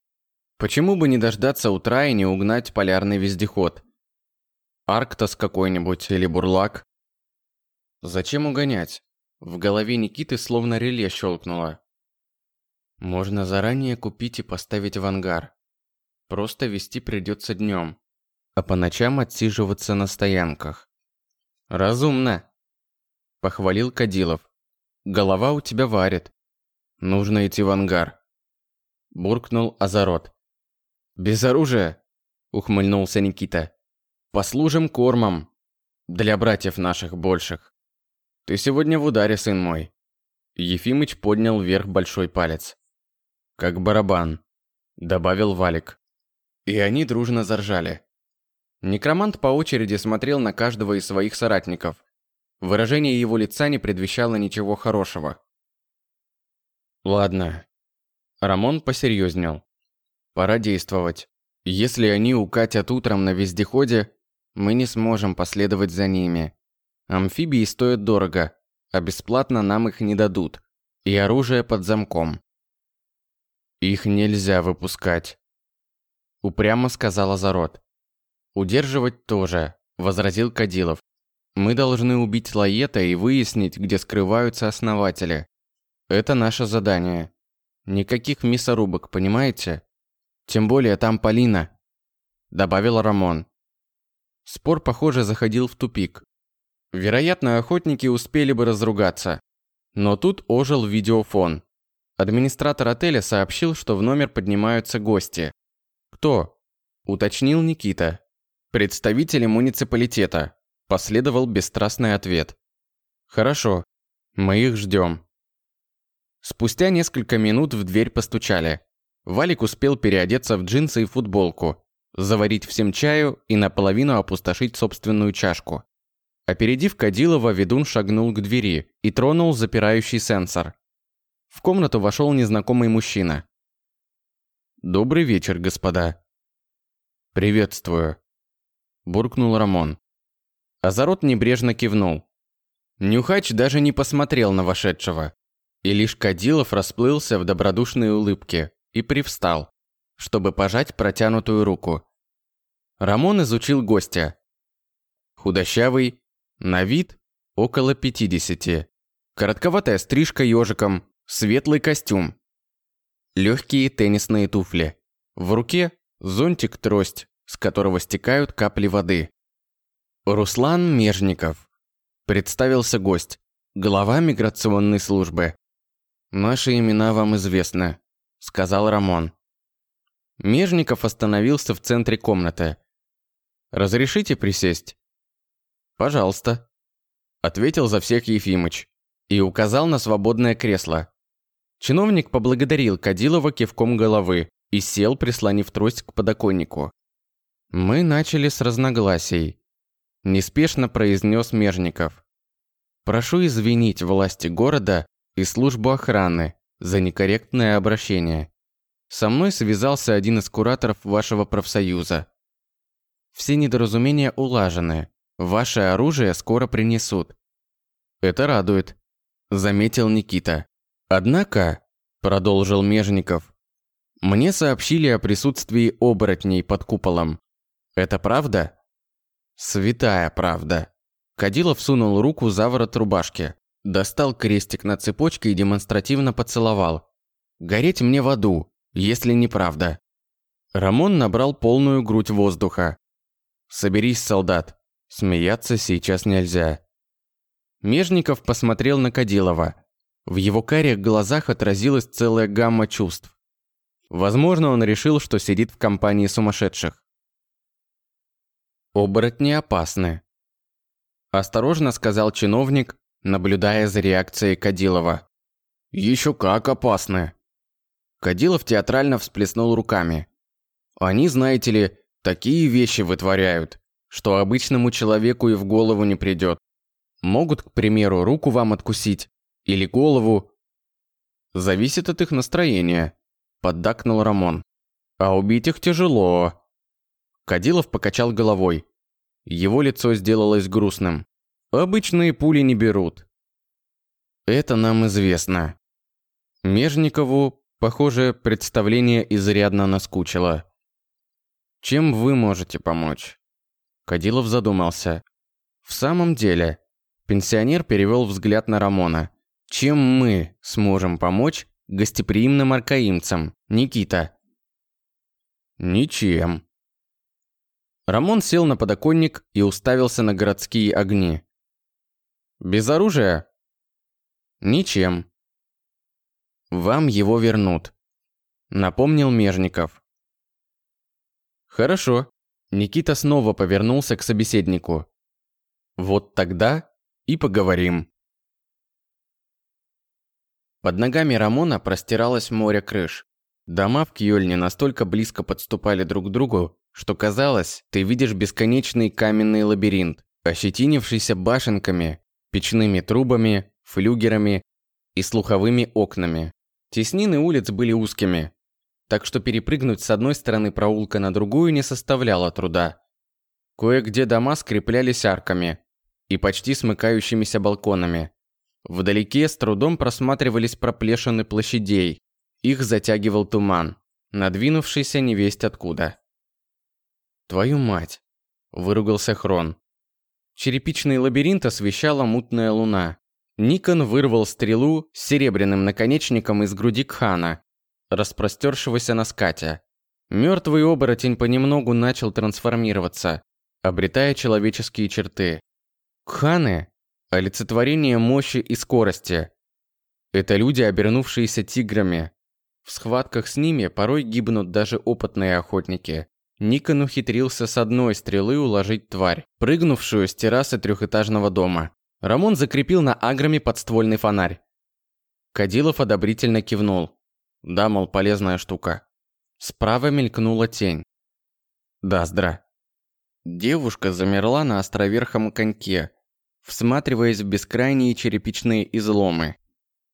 Почему бы не дождаться утра и не угнать полярный вездеход? Арктос какой-нибудь или Бурлак? Зачем угонять? В голове Никиты словно реле щелкнуло. Можно заранее купить и поставить в ангар. Просто вести придется днем, а по ночам отсиживаться на стоянках. Разумно, похвалил Кадилов. Голова у тебя варит. Нужно идти в ангар. Буркнул Азарот. «Без оружия?» – ухмыльнулся Никита. «Послужим кормом. Для братьев наших больших. Ты сегодня в ударе, сын мой». Ефимыч поднял вверх большой палец. «Как барабан», – добавил Валик. И они дружно заржали. Некромант по очереди смотрел на каждого из своих соратников. Выражение его лица не предвещало ничего хорошего. «Ладно». Рамон посерьезнел. Пора действовать. Если они укатят утром на вездеходе, мы не сможем последовать за ними. Амфибии стоят дорого, а бесплатно нам их не дадут. И оружие под замком. Их нельзя выпускать. Упрямо сказала Зарод. Удерживать тоже, возразил Кадилов. Мы должны убить Лаета и выяснить, где скрываются основатели. Это наше задание. Никаких мясорубок, понимаете? Тем более там Полина», – добавил Рамон. Спор, похоже, заходил в тупик. Вероятно, охотники успели бы разругаться. Но тут ожил видеофон. Администратор отеля сообщил, что в номер поднимаются гости. «Кто?» – уточнил Никита. «Представители муниципалитета», – последовал бесстрастный ответ. «Хорошо, мы их ждем». Спустя несколько минут в дверь постучали. Валик успел переодеться в джинсы и футболку, заварить всем чаю и наполовину опустошить собственную чашку. Опередив Кадилова, ведун шагнул к двери и тронул запирающий сенсор. В комнату вошел незнакомый мужчина. «Добрый вечер, господа». «Приветствую», – буркнул Рамон. Азарот небрежно кивнул. Нюхач даже не посмотрел на вошедшего, и лишь Кадилов расплылся в добродушной улыбке и привстал, чтобы пожать протянутую руку. Рамон изучил гостя. Худощавый, на вид около 50. Коротковатая стрижка ежиком, светлый костюм. Легкие теннисные туфли. В руке зонтик-трость, с которого стекают капли воды. Руслан Межников. Представился гость. Глава миграционной службы. Наши имена вам известны сказал Рамон. Межников остановился в центре комнаты. «Разрешите присесть?» «Пожалуйста», – ответил за всех Ефимыч и указал на свободное кресло. Чиновник поблагодарил Кадилова кивком головы и сел, прислонив трость к подоконнику. «Мы начали с разногласий», – неспешно произнес Межников. «Прошу извинить власти города и службу охраны за некорректное обращение. Со мной связался один из кураторов вашего профсоюза. Все недоразумения улажены. Ваше оружие скоро принесут. Это радует, заметил Никита. Однако, продолжил Межников, мне сообщили о присутствии оборотней под куполом. Это правда? Святая правда. Кадилов сунул руку за ворот рубашки, достал крестик на цепочке и демонстративно поцеловал. Гореть мне в аду, если не правда. Рамон набрал полную грудь воздуха. Соберись, солдат. Смеяться сейчас нельзя. Межников посмотрел на Кадилова. В его карих глазах отразилась целая гамма чувств. Возможно, он решил, что сидит в компании сумасшедших. Оборотни опасны. Осторожно сказал чиновник, наблюдая за реакцией Кадилова. Еще как опасны. Кадилов театрально всплеснул руками. Они, знаете ли, такие вещи вытворяют, что обычному человеку и в голову не придет. Могут, к примеру, руку вам откусить или голову. Зависит от их настроения, поддакнул Рамон. А убить их тяжело. Кадилов покачал головой. Его лицо сделалось грустным. Обычные пули не берут. Это нам известно. Межникову, похоже, представление изрядно наскучило. Чем вы можете помочь? Кадилов задумался. В самом деле, пенсионер перевел взгляд на Рамона. Чем мы сможем помочь гостеприимным аркаимцам, Никита? Ничем. Рамон сел на подоконник и уставился на городские огни. Без оружия? Ничем. Вам его вернут, напомнил Межников. Хорошо. Никита снова повернулся к собеседнику. Вот тогда и поговорим. Под ногами Рамона простиралось море крыш. Дома в Кьёльне настолько близко подступали друг к другу, что казалось, ты видишь бесконечный каменный лабиринт, ощетинившийся башенками, печными трубами, флюгерами и слуховыми окнами. Теснины улиц были узкими, так что перепрыгнуть с одной стороны проулка на другую не составляло труда. Кое-где дома скреплялись арками и почти смыкающимися балконами. Вдалеке с трудом просматривались проплешины площадей. Их затягивал туман, надвинувшийся невесть откуда. «Твою мать!» – выругался Хрон. Черепичный лабиринт освещала мутная луна. Никон вырвал стрелу с серебряным наконечником из груди Кхана, распростершегося на скате. Мертвый оборотень понемногу начал трансформироваться, обретая человеческие черты. Кханы – олицетворение мощи и скорости. Это люди, обернувшиеся тиграми. В схватках с ними порой гибнут даже опытные охотники. Никон ухитрился с одной стрелы уложить тварь, прыгнувшую с террасы трехэтажного дома. Рамон закрепил на аграме подствольный фонарь. Кадилов одобрительно кивнул. Да, мол, полезная штука. Справа мелькнула тень. Да, здра. Девушка замерла на островерхом коньке, всматриваясь в бескрайние черепичные изломы.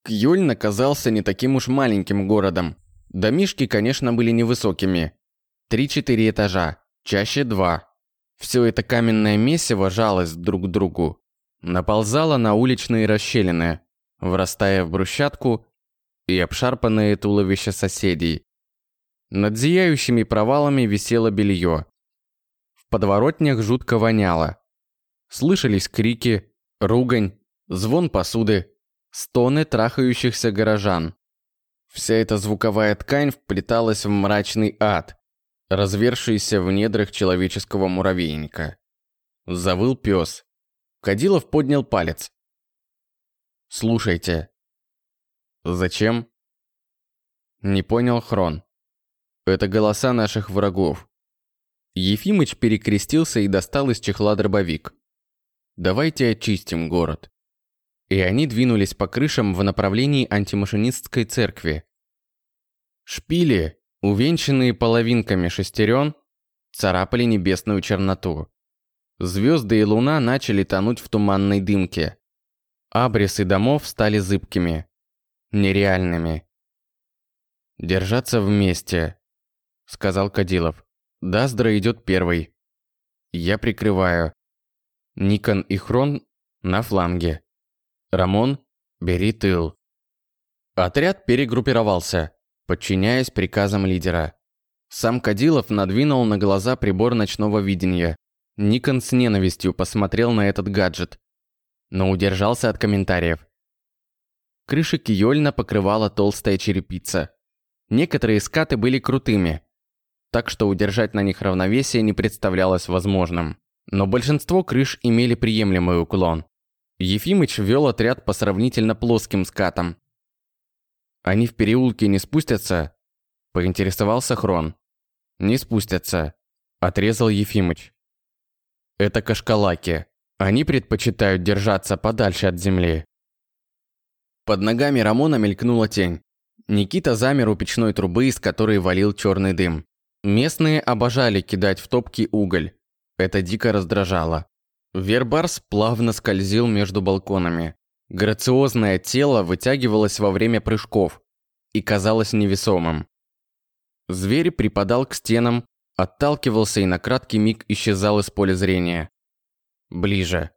Кьёльн оказался не таким уж маленьким городом. Домишки, конечно, были невысокими, Три-четыре этажа, чаще два. Все это каменное месиво жалось друг к другу. Наползало на уличные расщелины, врастая в брусчатку и обшарпанные туловища соседей. Над зияющими провалами висело белье. В подворотнях жутко воняло. Слышались крики, ругань, звон посуды, стоны трахающихся горожан. Вся эта звуковая ткань вплеталась в мрачный ад, развершийся в недрах человеческого муравейника. Завыл пес. Кадилов поднял палец. «Слушайте». «Зачем?» Не понял Хрон. «Это голоса наших врагов». Ефимыч перекрестился и достал из чехла дробовик. «Давайте очистим город». И они двинулись по крышам в направлении антимашинистской церкви. Шпили, Увенчанные половинками шестерен царапали небесную черноту. Звезды и луна начали тонуть в туманной дымке. Абрисы домов стали зыбкими, нереальными. «Держаться вместе», — сказал Кадилов. «Даздра идет первый. Я прикрываю. Никон и Хрон на фланге. Рамон, бери тыл». Отряд перегруппировался, подчиняясь приказам лидера. Сам Кадилов надвинул на глаза прибор ночного видения. Никон с ненавистью посмотрел на этот гаджет, но удержался от комментариев. Крыша Киольна покрывала толстая черепица. Некоторые скаты были крутыми, так что удержать на них равновесие не представлялось возможным. Но большинство крыш имели приемлемый уклон. Ефимыч вел отряд по сравнительно плоским скатам. «Они в переулке не спустятся?» – поинтересовался Хрон. «Не спустятся», – отрезал Ефимыч. «Это кашкалаки. Они предпочитают держаться подальше от земли». Под ногами Рамона мелькнула тень. Никита замер у печной трубы, из которой валил черный дым. Местные обожали кидать в топки уголь. Это дико раздражало. Вербарс плавно скользил между балконами. Грациозное тело вытягивалось во время прыжков и казалось невесомым. Зверь припадал к стенам, отталкивался и на краткий миг исчезал из поля зрения. Ближе.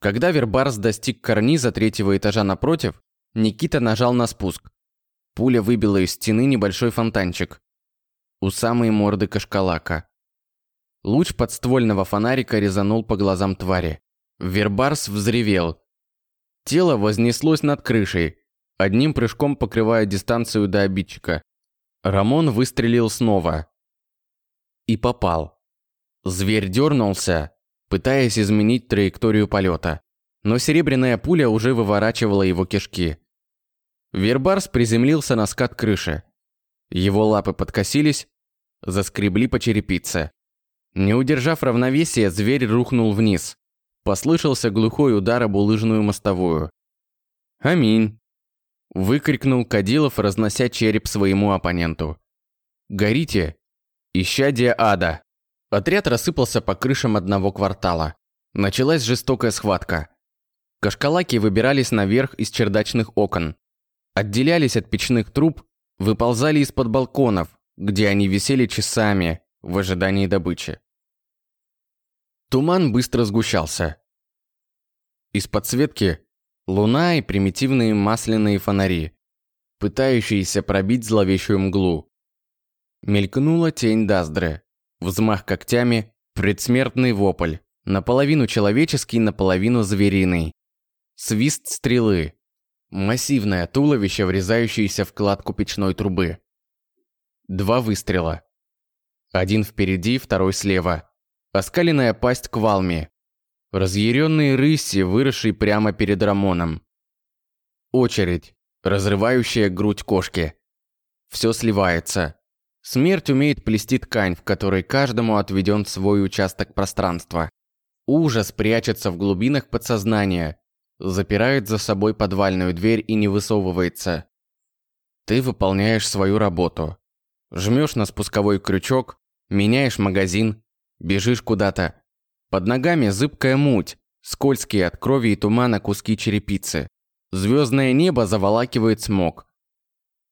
Когда Вербарс достиг карниза третьего этажа напротив, Никита нажал на спуск. Пуля выбила из стены небольшой фонтанчик. У самой морды кашкалака. Луч подствольного фонарика резанул по глазам твари. Вербарс взревел. Тело вознеслось над крышей, одним прыжком покрывая дистанцию до обидчика. Рамон выстрелил снова. И попал. Зверь дернулся, пытаясь изменить траекторию полета. Но серебряная пуля уже выворачивала его кишки. Вербарс приземлился на скат крыши. Его лапы подкосились, заскребли по черепице. Не удержав равновесия, зверь рухнул вниз. Послышался глухой удар об улыжную мостовую. «Аминь!» Выкрикнул Кадилов, разнося череп своему оппоненту. «Горите! Исчадие ада!» Отряд рассыпался по крышам одного квартала. Началась жестокая схватка. Кашкалаки выбирались наверх из чердачных окон. Отделялись от печных труб, выползали из-под балконов, где они висели часами в ожидании добычи. Туман быстро сгущался. Из подсветки Луна и примитивные масляные фонари, пытающиеся пробить зловещую мглу. Мелькнула тень Даздры. Взмах когтями, предсмертный вопль, наполовину человеческий, наполовину звериный. Свист стрелы. Массивное туловище, врезающееся в кладку печной трубы. Два выстрела. Один впереди, второй слева. Оскаленная пасть квалми, разъяренные рыси, выросшие прямо перед Рамоном. Очередь, разрывающая грудь кошки. Все сливается. Смерть умеет плести ткань, в которой каждому отведен свой участок пространства. Ужас прячется в глубинах подсознания, запирает за собой подвальную дверь и не высовывается. Ты выполняешь свою работу. Жмешь на спусковой крючок, меняешь магазин, бежишь куда-то, под ногами зыбкая муть, скользкие от крови и тумана куски черепицы. Звездное небо заволакивает смог.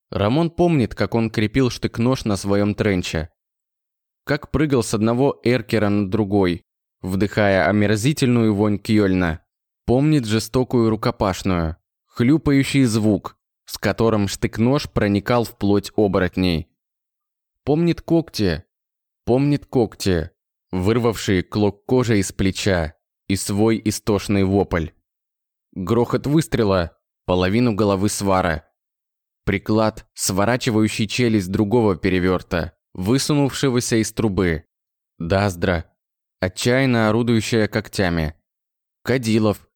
Рамон помнит, как он крепил штык-нож на своем тренче. Как прыгал с одного эркера на другой, вдыхая омерзительную вонь Кьёльна. Помнит жестокую рукопашную, хлюпающий звук, с которым штык-нож проникал в плоть оборотней. Помнит когти, помнит когти, вырвавшие клок кожи из плеча и свой истошный вопль. Грохот выстрела, половину головы свара. Приклад, сворачивающий челюсть другого переверта, высунувшегося из трубы. Даздра, отчаянно орудующая когтями. Кадилов,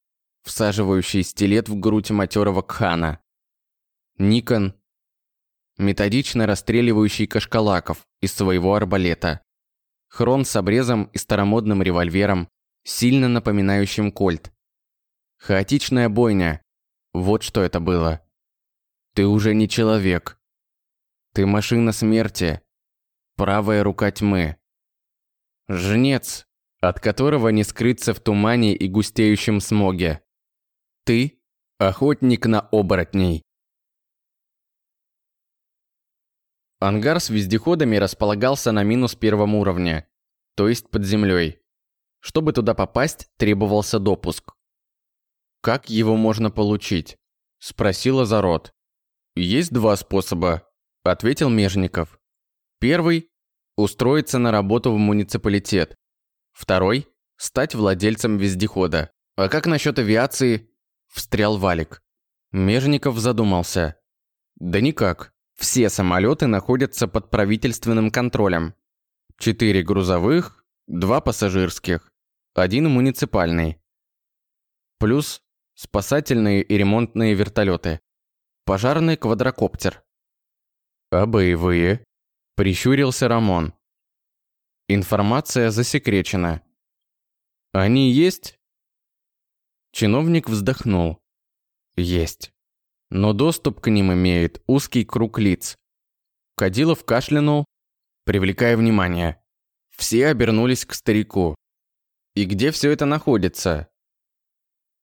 всаживающий стилет в грудь матерого кхана. Никон, методично расстреливающий кашкалаков из своего арбалета. Хрон с обрезом и старомодным револьвером, сильно напоминающим кольт. Хаотичная бойня. Вот что это было. Ты уже не человек. Ты машина смерти. Правая рука тьмы. Жнец, от которого не скрыться в тумане и густеющем смоге. Ты – охотник на оборотней. Ангар с вездеходами располагался на минус первом уровне, то есть под землей. Чтобы туда попасть, требовался допуск. «Как его можно получить?» – спросила Зарод. «Есть два способа», – ответил Межников. «Первый – устроиться на работу в муниципалитет. Второй – стать владельцем вездехода. А как насчет авиации?» – встрял Валик. Межников задумался. «Да никак. Все самолеты находятся под правительственным контролем. Четыре грузовых, два пассажирских, один муниципальный. Плюс спасательные и ремонтные вертолеты. Пожарный квадрокоптер. А боевые? Прищурился Рамон. Информация засекречена. Они есть? Чиновник вздохнул. Есть. Но доступ к ним имеет узкий круг лиц. Кадилов кашлянул, привлекая внимание. Все обернулись к старику. И где все это находится?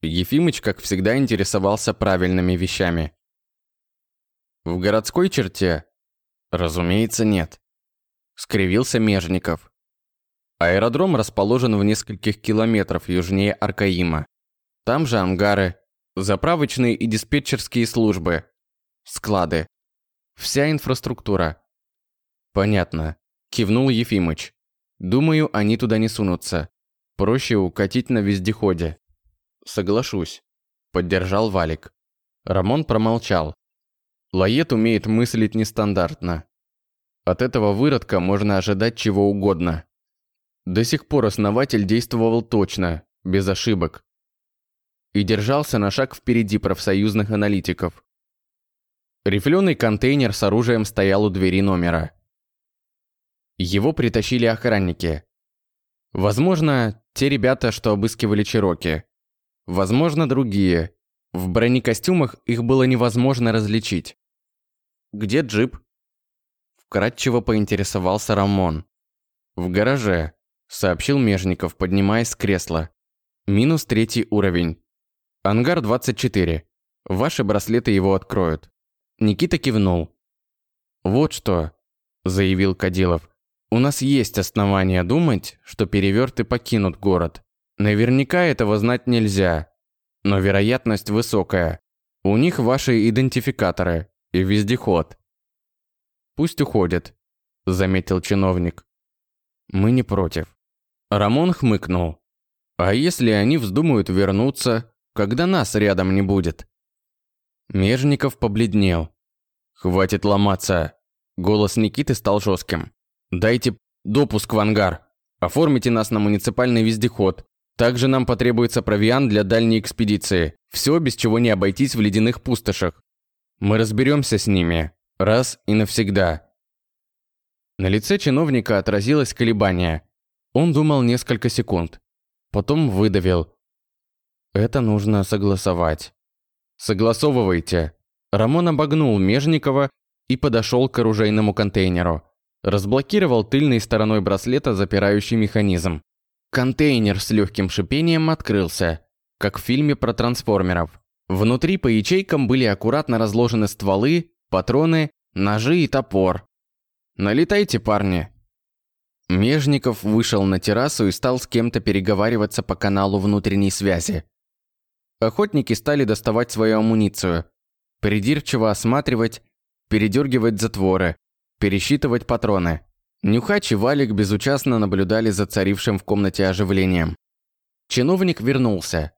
Ефимыч, как всегда, интересовался правильными вещами. В городской черте? Разумеется, нет. Скривился Межников. Аэродром расположен в нескольких километров южнее Аркаима. Там же ангары, Заправочные и диспетчерские службы. Склады. Вся инфраструктура. Понятно. Кивнул Ефимыч. Думаю, они туда не сунутся. Проще укатить на вездеходе. Соглашусь. Поддержал Валик. Рамон промолчал. Лает умеет мыслить нестандартно. От этого выродка можно ожидать чего угодно. До сих пор основатель действовал точно, без ошибок и держался на шаг впереди профсоюзных аналитиков. Рифленый контейнер с оружием стоял у двери номера. Его притащили охранники. Возможно, те ребята, что обыскивали Чироки. Возможно, другие. В бронекостюмах их было невозможно различить. «Где джип?» Вкратчиво поинтересовался Рамон. «В гараже», — сообщил Межников, поднимаясь с кресла. «Минус третий уровень. Ангар 24. Ваши браслеты его откроют. Никита кивнул. Вот что, заявил Кадилов. У нас есть основания думать, что переверты покинут город. Наверняка этого знать нельзя, но вероятность высокая. У них ваши идентификаторы и вездеход. Пусть уходят, заметил чиновник. Мы не против. Рамон хмыкнул. А если они вздумают вернуться, когда нас рядом не будет. Межников побледнел. «Хватит ломаться!» Голос Никиты стал жестким. «Дайте допуск в ангар. Оформите нас на муниципальный вездеход. Также нам потребуется провиант для дальней экспедиции. Все, без чего не обойтись в ледяных пустошах. Мы разберемся с ними. Раз и навсегда». На лице чиновника отразилось колебание. Он думал несколько секунд. Потом выдавил. Это нужно согласовать. Согласовывайте. Рамон обогнул Межникова и подошел к оружейному контейнеру. Разблокировал тыльной стороной браслета запирающий механизм. Контейнер с легким шипением открылся, как в фильме про трансформеров. Внутри по ячейкам были аккуратно разложены стволы, патроны, ножи и топор. «Налетайте, парни!» Межников вышел на террасу и стал с кем-то переговариваться по каналу внутренней связи. Охотники стали доставать свою амуницию, придирчиво осматривать, передергивать затворы, пересчитывать патроны. Нюхач и Валик безучастно наблюдали за царившим в комнате оживлением. Чиновник вернулся.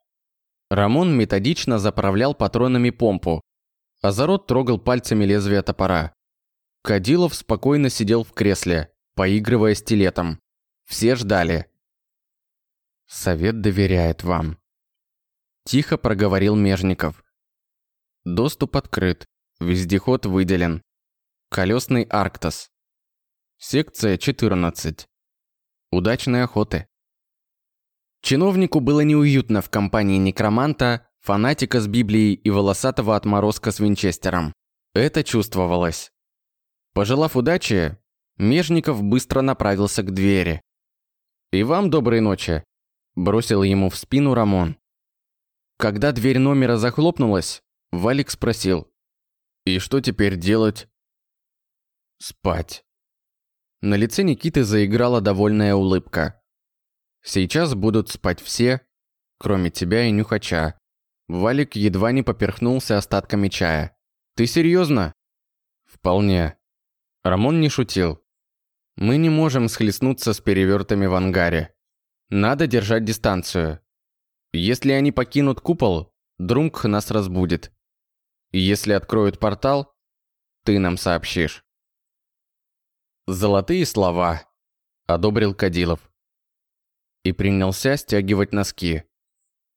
Рамон методично заправлял патронами помпу. Азарот трогал пальцами лезвие топора. Кадилов спокойно сидел в кресле, поигрывая стилетом. Все ждали. «Совет доверяет вам», Тихо проговорил Межников. Доступ открыт. Вездеход выделен. Колесный Арктос. Секция 14. Удачной охоты. Чиновнику было неуютно в компании некроманта, фанатика с Библией и волосатого отморозка с винчестером. Это чувствовалось. Пожелав удачи, Межников быстро направился к двери. «И вам доброй ночи», – бросил ему в спину Рамон. Когда дверь номера захлопнулась, Валик спросил. «И что теперь делать?» Спать. На лице Никиты заиграла довольная улыбка. Сейчас будут спать все, кроме тебя и нюхача. Валик едва не поперхнулся остатками чая. Ты серьезно? Вполне. Рамон не шутил. Мы не можем схлестнуться с перевертами в ангаре. Надо держать дистанцию. Если они покинут купол, Друмк нас разбудит. Если откроют портал, ты нам сообщишь. Золотые слова, одобрил Кадилов. И принялся стягивать носки.